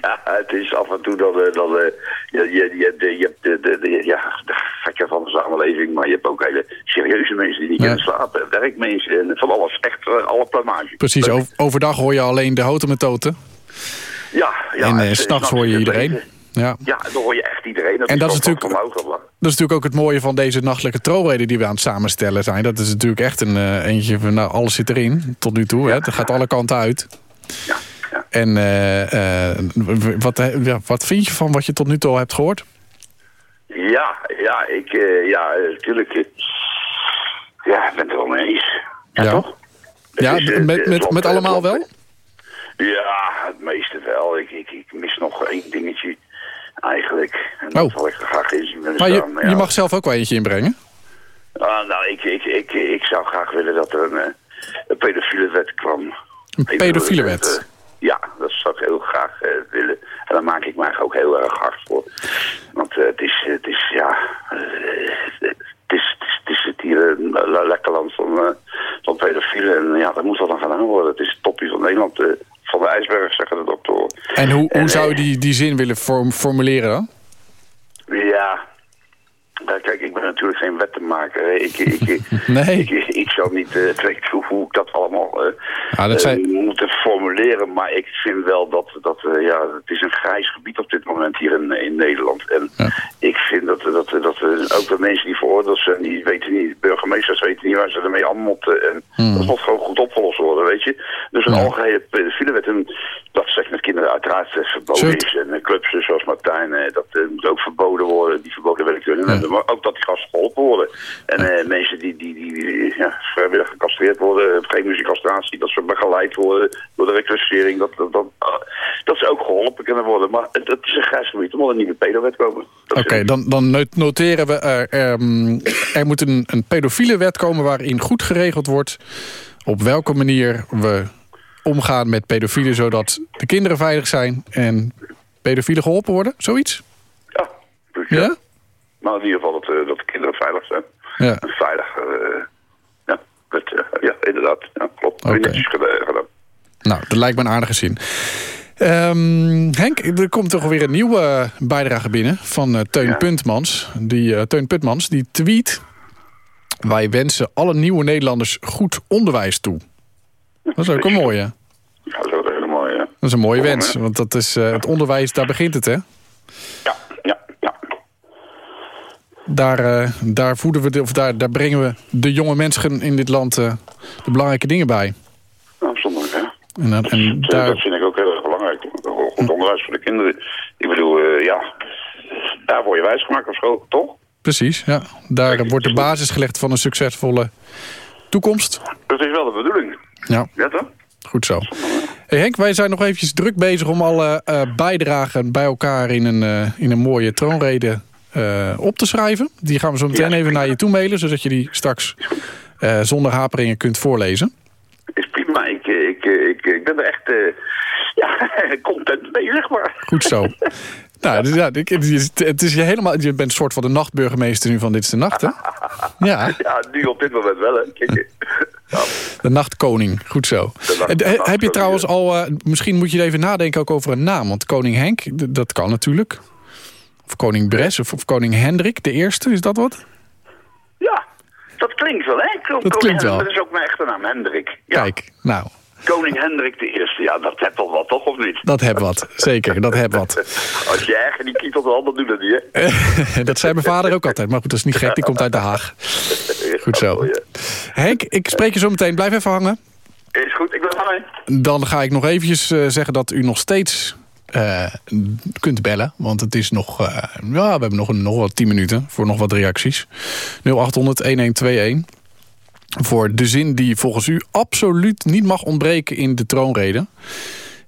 Ja, het is af en toe dat, eh, dat eh, je, je, je, je, hebt de, de, de, ja, de gekken van de samenleving, maar je hebt ook hele serieuze mensen die niet Ja. kunnen slapen. Werkmensen en van alles, echt eh, alle plamage. Precies, overdag hoor je alleen de houten met toten. Ja, ja. en s'nachts hoor je is iedereen. Ja. Ja, dan hoor je echt iedereen. Dat En dat is natuurlijk- dat is natuurlijk ook het mooie van deze nachtelijke troonreden die we aan het samenstellen zijn. Dat is natuurlijk echt een eh, eentje van nou, alles zit erin tot nu toe. Hè? Het gaat alle kanten uit. En eh, eh, wat, ja, wat vind je van wat je tot nu toe al hebt gehoord? Ja, ja, ik, ja, natuurlijk. ja, ik ben het wel mee eens. Ja, toch? Ja, is, met, met, allemaal wel? Ja, het meeste wel. Ik, ik, ik mis nog één dingetje eigenlijk. En dat Oh. wil ik graag in zien willen Maar je, je mag zelf ook wel eentje inbrengen. Ah, nou, ik, ik, ik, ik zou graag willen dat er een, eh, een pedofiele wet kwam. Een pedofiele wet? Eh, ja, dat zou ik heel graag eh, willen. En daar maak ik mij ook heel erg hard voor. Want het is, het is, ja... het is, het is, hier een le- lekker land van, van pedofielen. En ja, dat moet wel dan gedaan worden. Het is het topje van Nederland. Van de ijsberg, zeggen de doktoren. En hoe, hoe En, zou je eh, die, die zin willen formuleren dan? Ja, nou, kijk, ik ben natuurlijk geen wettenmaker. Ik, ik, Nee. ik, ik zou niet eh weten hoe, ik dat allemaal eh Ja, dat zijn- eh, moeten formuleren. Maar ik vind wel dat, dat ja, het is een grijs gebied op dit moment hier in, in Nederland. En ik vind dat, dat, dat, ook de mensen die veroordeeld zijn, die weten niet, burgemeesters weten niet waar ze ermee aan moeten. En Hmm. dat moet gewoon goed opgelost worden, weet je. Dus een algehele pedofiele wet, en dat zegt met kinderen uiteraard verboden Zult- is. En clubs zoals Martijn, dat moet ook verboden worden, die verboden willen kunnen. En, maar ook dat die gasten geholpen worden. En eh, mensen die, die, die, ja, vrijwillig gecastreerd worden, muziekcastratie, dat ze begeleid worden door de reclassering, dat, dat, dat, ah, dat ze ook geholpen kunnen worden. Maar het, is een grijs gebied, er moet een nieuwe pedowet komen. Oké, dan, dan not- noteren we... Er, ehm, er moet een, een pedofiele wet komen waarin goed geregeld wordt... op welke manier we omgaan met pedofielen... zodat de kinderen veilig zijn en pedofielen geholpen worden. Zoiets? Ja? Maar in ieder geval dat, eh, dat de kinderen veilig zijn. Ja. En veilig, eh, ja, dat, eh, ja, inderdaad. Ja, klopt. Netjes gedaan. Nou, dat lijkt me een aardige zin. Ehm, Henk, er komt toch weer een nieuwe bijdrage binnen van eh, Teun Puntmans. Die, Teun Puntmans die tweet... Wij wensen alle nieuwe Nederlanders goed onderwijs toe. Dat is ook een mooie. Ja, dat is ook een hele mooie. Dat is een mooie wens, want dat is, het onderwijs, daar begint het, hè? Ja. Daar, eh, daar, voeden we de, of daar, daar brengen we de jonge mensen in dit land eh, de belangrijke dingen bij. Afzonderlijk, hè. En, Dat, daar, dat vind ik ook heel erg belangrijk. Goed onderwijs voor de kinderen. Ik bedoel, eh, ja, daar word je wijsgemaakt op school, toch? precies, ja. Daar wordt de basis gelegd van een succesvolle toekomst. Dat is wel de bedoeling. Ja, Ja, toch? goed zo. Hey Henk, wij zijn nog eventjes druk bezig om alle bijdragen bij elkaar in een, eh, in een mooie troonrede eh, op te schrijven. Die gaan we zo meteen even naar je toe mailen, zodat je die straks eh, zonder haperingen kunt voorlezen. Is prima. Ik, eh, ik, ik, ik ben er echt ja, content mee, zeg maar. Goed zo. Nou, dus ja, het is, je helemaal. Je bent een soort van de nachtburgemeester nu van Dit is de Nacht, hè? Ja, Ja, nu op dit moment wel, hè. Kijk, de nachtkoning. Goed zo. Heb je trouwens al. misschien moet je even nadenken ook over een naam. Want koning Henk, dat kan natuurlijk. Of koning Bres of, koning Hendrik de Eerste, is dat wat? Ja, dat klinkt wel, hè? Koning dat klinkt wel. Dat is ook mijn echte naam, Hendrik. Ja. Kijk, nou... Koning Hendrik de Eerste, ja, dat heb wel wat, toch, of niet? Dat heb wat, zeker, dat heb wat. Als je eigen die kietelt wel, dan doe dat niet, hè? dat zei mijn vader ook altijd, maar goed, dat is niet gek, die komt uit Den Haag. Goed zo. Henk, ik spreek je zo meteen, blijf even hangen. Is goed, ik ben hangen. Dan ga ik nog eventjes eh, zeggen dat u nog steeds uh, kunt bellen. Want het is nog, eh, ja, we hebben nog, een, nog wel 10 minuten voor nog wat reacties. 0800 1121 voor de zin die volgens u absoluut niet mag ontbreken in de troonrede.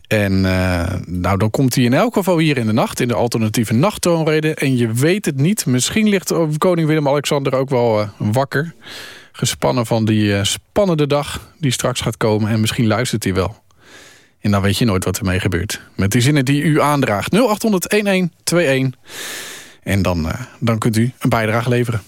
En eh, nou, dan komt hij in elk geval hier in de nacht, in de alternatieve nachttroonrede. En je weet het niet, misschien ligt koning Willem-Alexander ook wel wakker. Gespannen van die spannende dag die straks gaat komen. En misschien luistert hij wel. En dan weet je nooit wat ermee gebeurt. Met die zinnen die u aandraagt. 0800 1121. En dan, eh, dan kunt u een bijdrage leveren.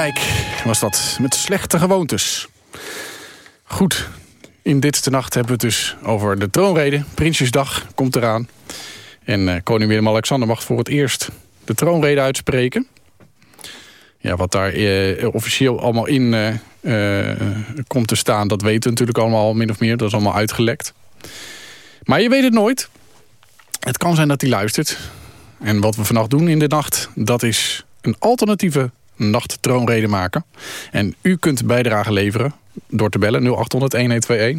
Dijk was dat, met slechte gewoontes. Goed, in dit de nacht hebben we het dus over de troonrede. Prinsjesdag komt eraan. En eh, koning Willem-Alexander mag voor het eerst de troonrede uitspreken. Ja, wat daar eh, officieel allemaal in eh, komt te staan... dat weten we natuurlijk allemaal al min of meer. Dat is allemaal uitgelekt. Maar je weet het nooit. Het kan zijn dat hij luistert. En wat we vannacht doen in de nacht... dat is een alternatieve nachttroonrede maken. En u kunt bijdrage leveren door te bellen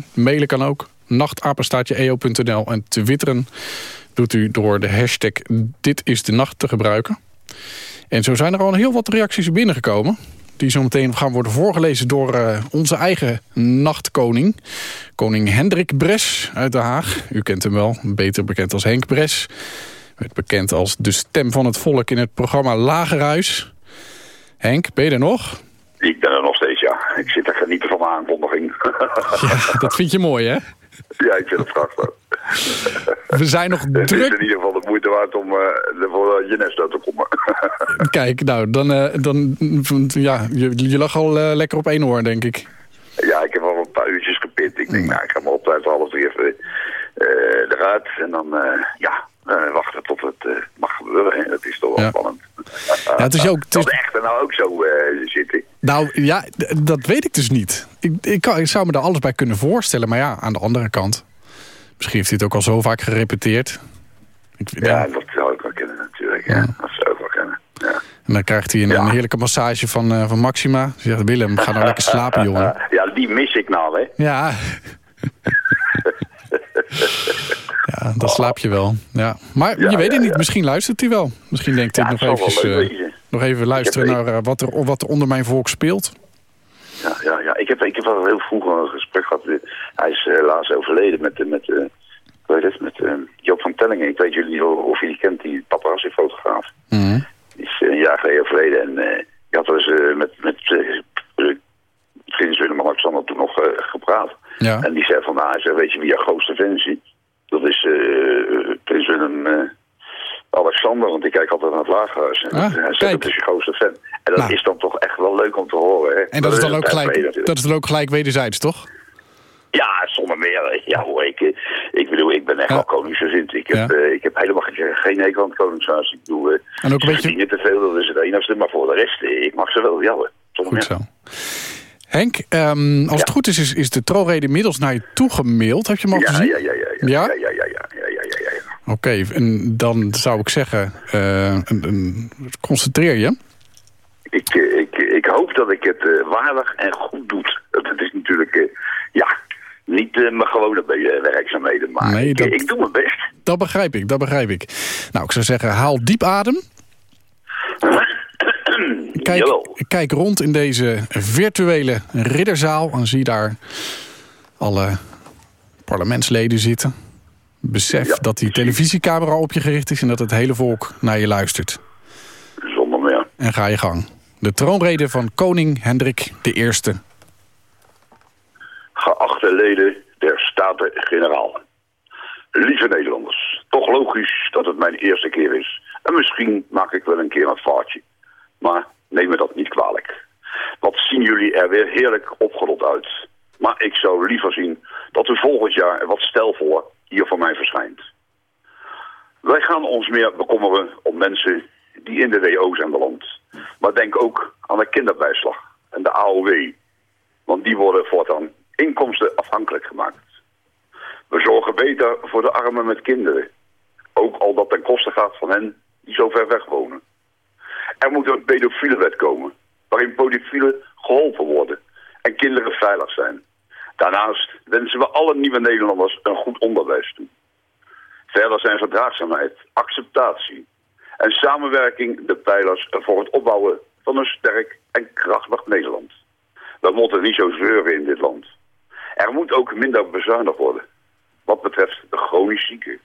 0800-1121. Mailen kan ook nachtapenstaatje.eo.nl. En twitteren doet u door de hashtag Dit is de Nacht te gebruiken. En zo zijn er al heel wat reacties binnengekomen. Die zo meteen gaan worden voorgelezen door eh, onze eigen nachtkoning. Koning Hendrik Bres uit Den Haag. U kent hem wel, beter bekend als Henk Bres. Werd bekend als de stem van het volk in het programma Lagerhuis. Henk, ben je er nog? Ik ben er nog steeds, ja. Ik zit er genieten van de aankondiging. Ja, dat vind je mooi, hè? ja, ik vind het prachtig. We zijn nog Het is druk. in ieder geval de moeite waard om eh, voor je nest uit te komen. Kijk, nou, dan, eh, dan ja, je, je lag al eh, lekker op één oor, denk ik. ja, ik heb al een paar uurtjes gepit. Ik denk, nou, ik ga maar op tijd half drie even eh, eruit. En dan, eh, ja, eh, wachten tot het eh, mag gebeuren. hè. Dat is toch wel Ja. spannend. Ja, het is ook, het is, Dat echt er nou ook zo eh, zitten. nou ja, dat weet ik dus niet. Ik, ik, kan, ik zou me daar alles bij kunnen voorstellen. Maar ja, aan de andere kant. Misschien heeft hij het ook al zo vaak gerepeteerd. Ik, Ja, dat zou ik wel kennen natuurlijk. Ja. Dat zou ik wel kennen. Ja. En dan krijgt hij een, een heerlijke massage van, van Maxima. Ze zegt, Willem, ga nou lekker slapen, jongen. ja, die mis ik nou, hè. Ja. ja, dan slaap je wel. Ja. Maar je weet het niet, misschien luistert hij wel. Misschien denkt hij nog, eventjes, eh, nog even luisteren Ik naar eh, wat, er, wat er onder mijn volk speelt. Ja, ja, ja. Ik, heb, ik heb al heel vroeg een gesprek gehad. eh, Hij is helaas overleden met, eh, met, eh, heet het, met eh, Joop van Tellingen. Ik weet jullie niet of, die kent, die paparazzi-fotograaf. Die is eh, een jaar geleden overleden. En eh je had dus eh, met, met eh, eh, prins Willem-Alexander toen nog eh, gepraat. Ja. En die zei van, nou, weet je wie jouw grootste fan is? Dat is eh, prins Willem... eh, Alexander, want ik kijk altijd naar het lagerhuis. En Ah, dat- hij zegt, dat is je grootste fan. En dat Nou. is dan toch echt wel leuk om te horen. Hè? En dat is dan ook gelijk, dat is dan ook gelijk wederzijds, toch? Ja, zonder meer. Ja hoor, ik, eh, ik bedoel, ik ben echt wel koningsgezind. Ik heb, Ja. eh, ik heb helemaal geen, geen hekel aan het koningshuis. Ik bedoel, eh, En ook een beetje- te veel, dat is het enigste. Maar voor de rest, eh, ik mag ze wel, ja hoor. Zonder Goed meer. zo. Henk, ehm, als het goed is, is, is de troonrede inmiddels naar je toegemaild. Heb je hem al Ja, gezien? ja, ja, ja, ja. Oké, en dan zou ik zeggen, eh, een- een- concentreer je. Ik, eh, ik, ik hoop dat ik het eh, waardig en goed doe. Het is natuurlijk, ja, niet eh, mijn gewone werkzaamheden. Maar Nee, ik, dat- ik doe mijn best. Dat begrijp ik, dat begrijp ik. Nou, ik zou zeggen, haal diep adem. Kijk, kijk rond in deze virtuele ridderzaal en zie daar alle parlementsleden zitten. Besef dat die televisiecamera op je gericht is en dat het hele volk naar je luistert. Zonder meer. En ga je gang. De troonrede van koning Hendrik I. Geachte leden der Staten-Generaal. Lieve Nederlanders, toch logisch dat het mijn eerste keer is. En misschien maak ik wel een keer een foutje. Maar neem me dat niet kwalijk. Wat zien jullie er weer heerlijk opgerot uit. Maar ik zou liever zien dat u volgend jaar wat stelvoller hier voor mij verschijnt. Wij gaan ons meer bekommeren om mensen die in de WO zijn beland. Maar denk ook aan de kinderbijslag en de AOW. Want die worden voortaan inkomstenafhankelijk gemaakt. We zorgen beter voor de armen met kinderen. Ook al dat ten koste gaat van hen die zo ver weg wonen. Er moet een pedofielenwet komen, waarin pedofielen geholpen worden en kinderen veilig zijn. Daarnaast wensen we alle nieuwe Nederlanders een goed onderwijs toe. Verder zijn verdraagzaamheid, acceptatie en samenwerking de pijlers voor het opbouwen van een sterk en krachtig Nederland. We moeten niet zo zeuren in dit land. Er moet ook minder bezuinigd worden, wat betreft de chronisch zieken.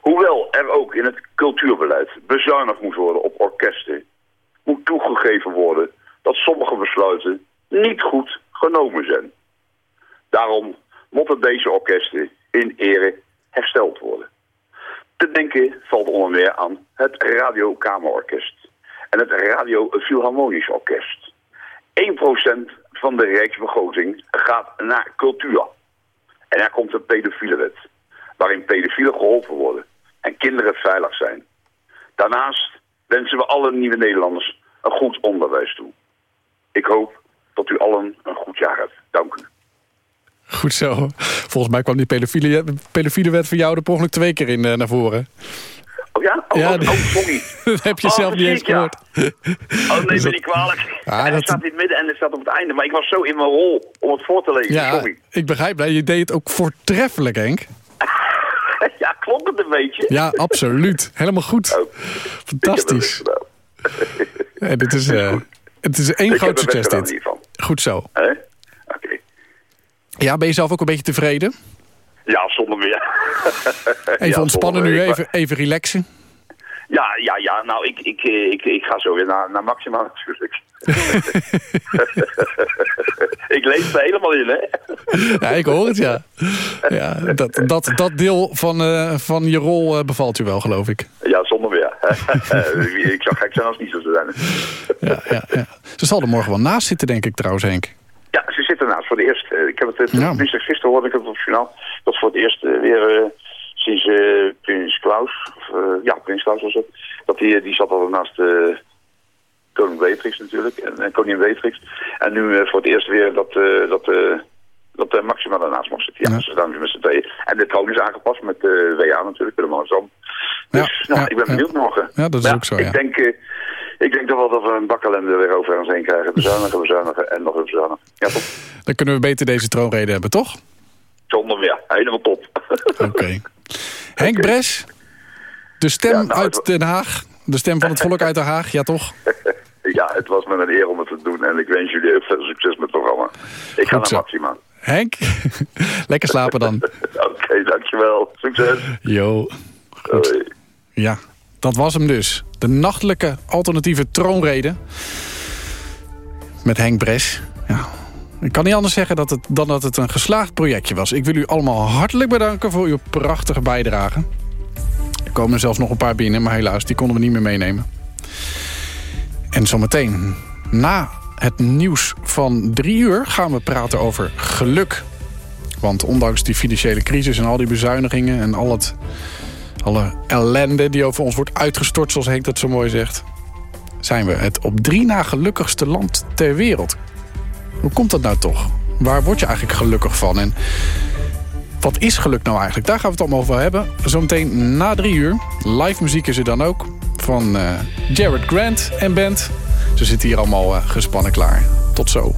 Hoewel er ook in het cultuurbeleid bezuinigd moet worden op orkesten, moet toegegeven worden dat sommige besluiten niet goed genomen zijn. Daarom moeten deze orkesten in ere hersteld worden. Te denken valt onder meer aan het Radiokamerorkest en het Radio Philharmonisch Orkest. 1% van de rijksbegroting gaat naar cultuur. En er komt een pedofiele wet, waarin pedofielen geholpen worden en kinderen veilig zijn. Daarnaast wensen we alle nieuwe Nederlanders een goed onderwijs toe. Ik hoop dat u allen een goed jaar hebt. Dank u. Goed zo. Volgens mij kwam die pedofiele, pedofiele wet van jou er per ongeluk twee keer in eh, naar voren. Oh ja? Oh, Ja, oh, oh, sorry. Dat heb je Oh, zelf niet eens precies, ja. gehoord. Oh, me dat- niet kwalijk. Ja, En dat- het staat in het midden en het staat op het einde. Maar ik was zo in mijn rol om het voor te lezen. Ja, Sorry. ik begrijp dat. Je deed het ook voortreffelijk, Henk. ja, klopt het een beetje? Ja, absoluut. Helemaal goed. Oh. Fantastisch. Dit is, eh, het is één Ik groot succes dit. hiervan. Goed zo. Oké. Ja, ben je zelf ook een beetje tevreden? Ja, zonder meer. Even Ja, ontspannen nu, even, even relaxen. Ja, ja, ja. Nou, ik, ik, eh, ik, ik ga zo weer naar, naar Maxima natuurlijk. ik leef er helemaal in, hè? Ja, ik hoor het, ja. ja dat, dat, dat deel van, eh, van je rol eh, bevalt u wel, geloof ik. Ja, zonder meer. ik zou gek zijn als niet zo zou zijn. Ja, ja, ja. Ze zal er morgen wel naast zitten, denk ik trouwens, Henk. Ja, ze zit ernaast voor de eerste. eh, Ik heb het, Ja. gisteren hoorde ik het op het journaal. Dat voor het eerst weer sinds Prins Klaus, of, ja, Prins Klaus was het. Dat die, die zat al naast koning Beatrix natuurlijk, en, en koningin Beatrix. En nu eh, voor het eerst weer dat, eh, dat, eh, dat Maxima daarnaast mag zitten. Ja, ze staan nu met z'n tweeën. En de troon is aangepast met de WA natuurlijk, de Mazam. Dus nou, ik ben benieuwd morgen. Ja, dat is Maar ook zo, Ik denk, ik denk toch wel dat we een bakkalende weer over ons heen krijgen. Bezuinigen, bezuinigen en nog eens bezuinigen. Ja, toch? Dan kunnen we beter deze troonrede hebben, toch? Zonder meer. Helemaal top. Oké. Henk Bres, de stem Ja, nou, uit Den Haag. De stem van het volk uit Den Haag, ja toch? ja, het was me een eer om het te doen. En ik wens jullie heel veel succes met het programma. Ik ga naar. Maxima. Henk, lekker slapen dan. Oké, dankjewel. Succes. Jo, goed. Ja, dat was hem dus. De nachtelijke alternatieve troonrede. Met Henk Bres. Ja, ik kan niet anders zeggen dat het, dan dat het een geslaagd projectje was. Ik wil u allemaal hartelijk bedanken voor uw prachtige bijdrage. Er komen er zelfs nog een paar binnen, maar helaas, die konden we niet meer meenemen. En zometeen, na het nieuws van drie uur... gaan we praten over geluk. Want ondanks die financiële crisis en al die bezuinigingen... en al het, alle ellende die over ons wordt uitgestort, zoals Henk dat zo mooi zegt... zijn we het op drie na gelukkigste land ter wereld. Hoe komt dat nou toch? Waar word je eigenlijk gelukkig van? En wat is geluk nou eigenlijk? Daar gaan we het allemaal over hebben. Zometeen na drie uur. Live muziek is er dan ook. Van eh, Jared Grant en band. Ze zitten hier allemaal eh, gespannen klaar. Tot zo.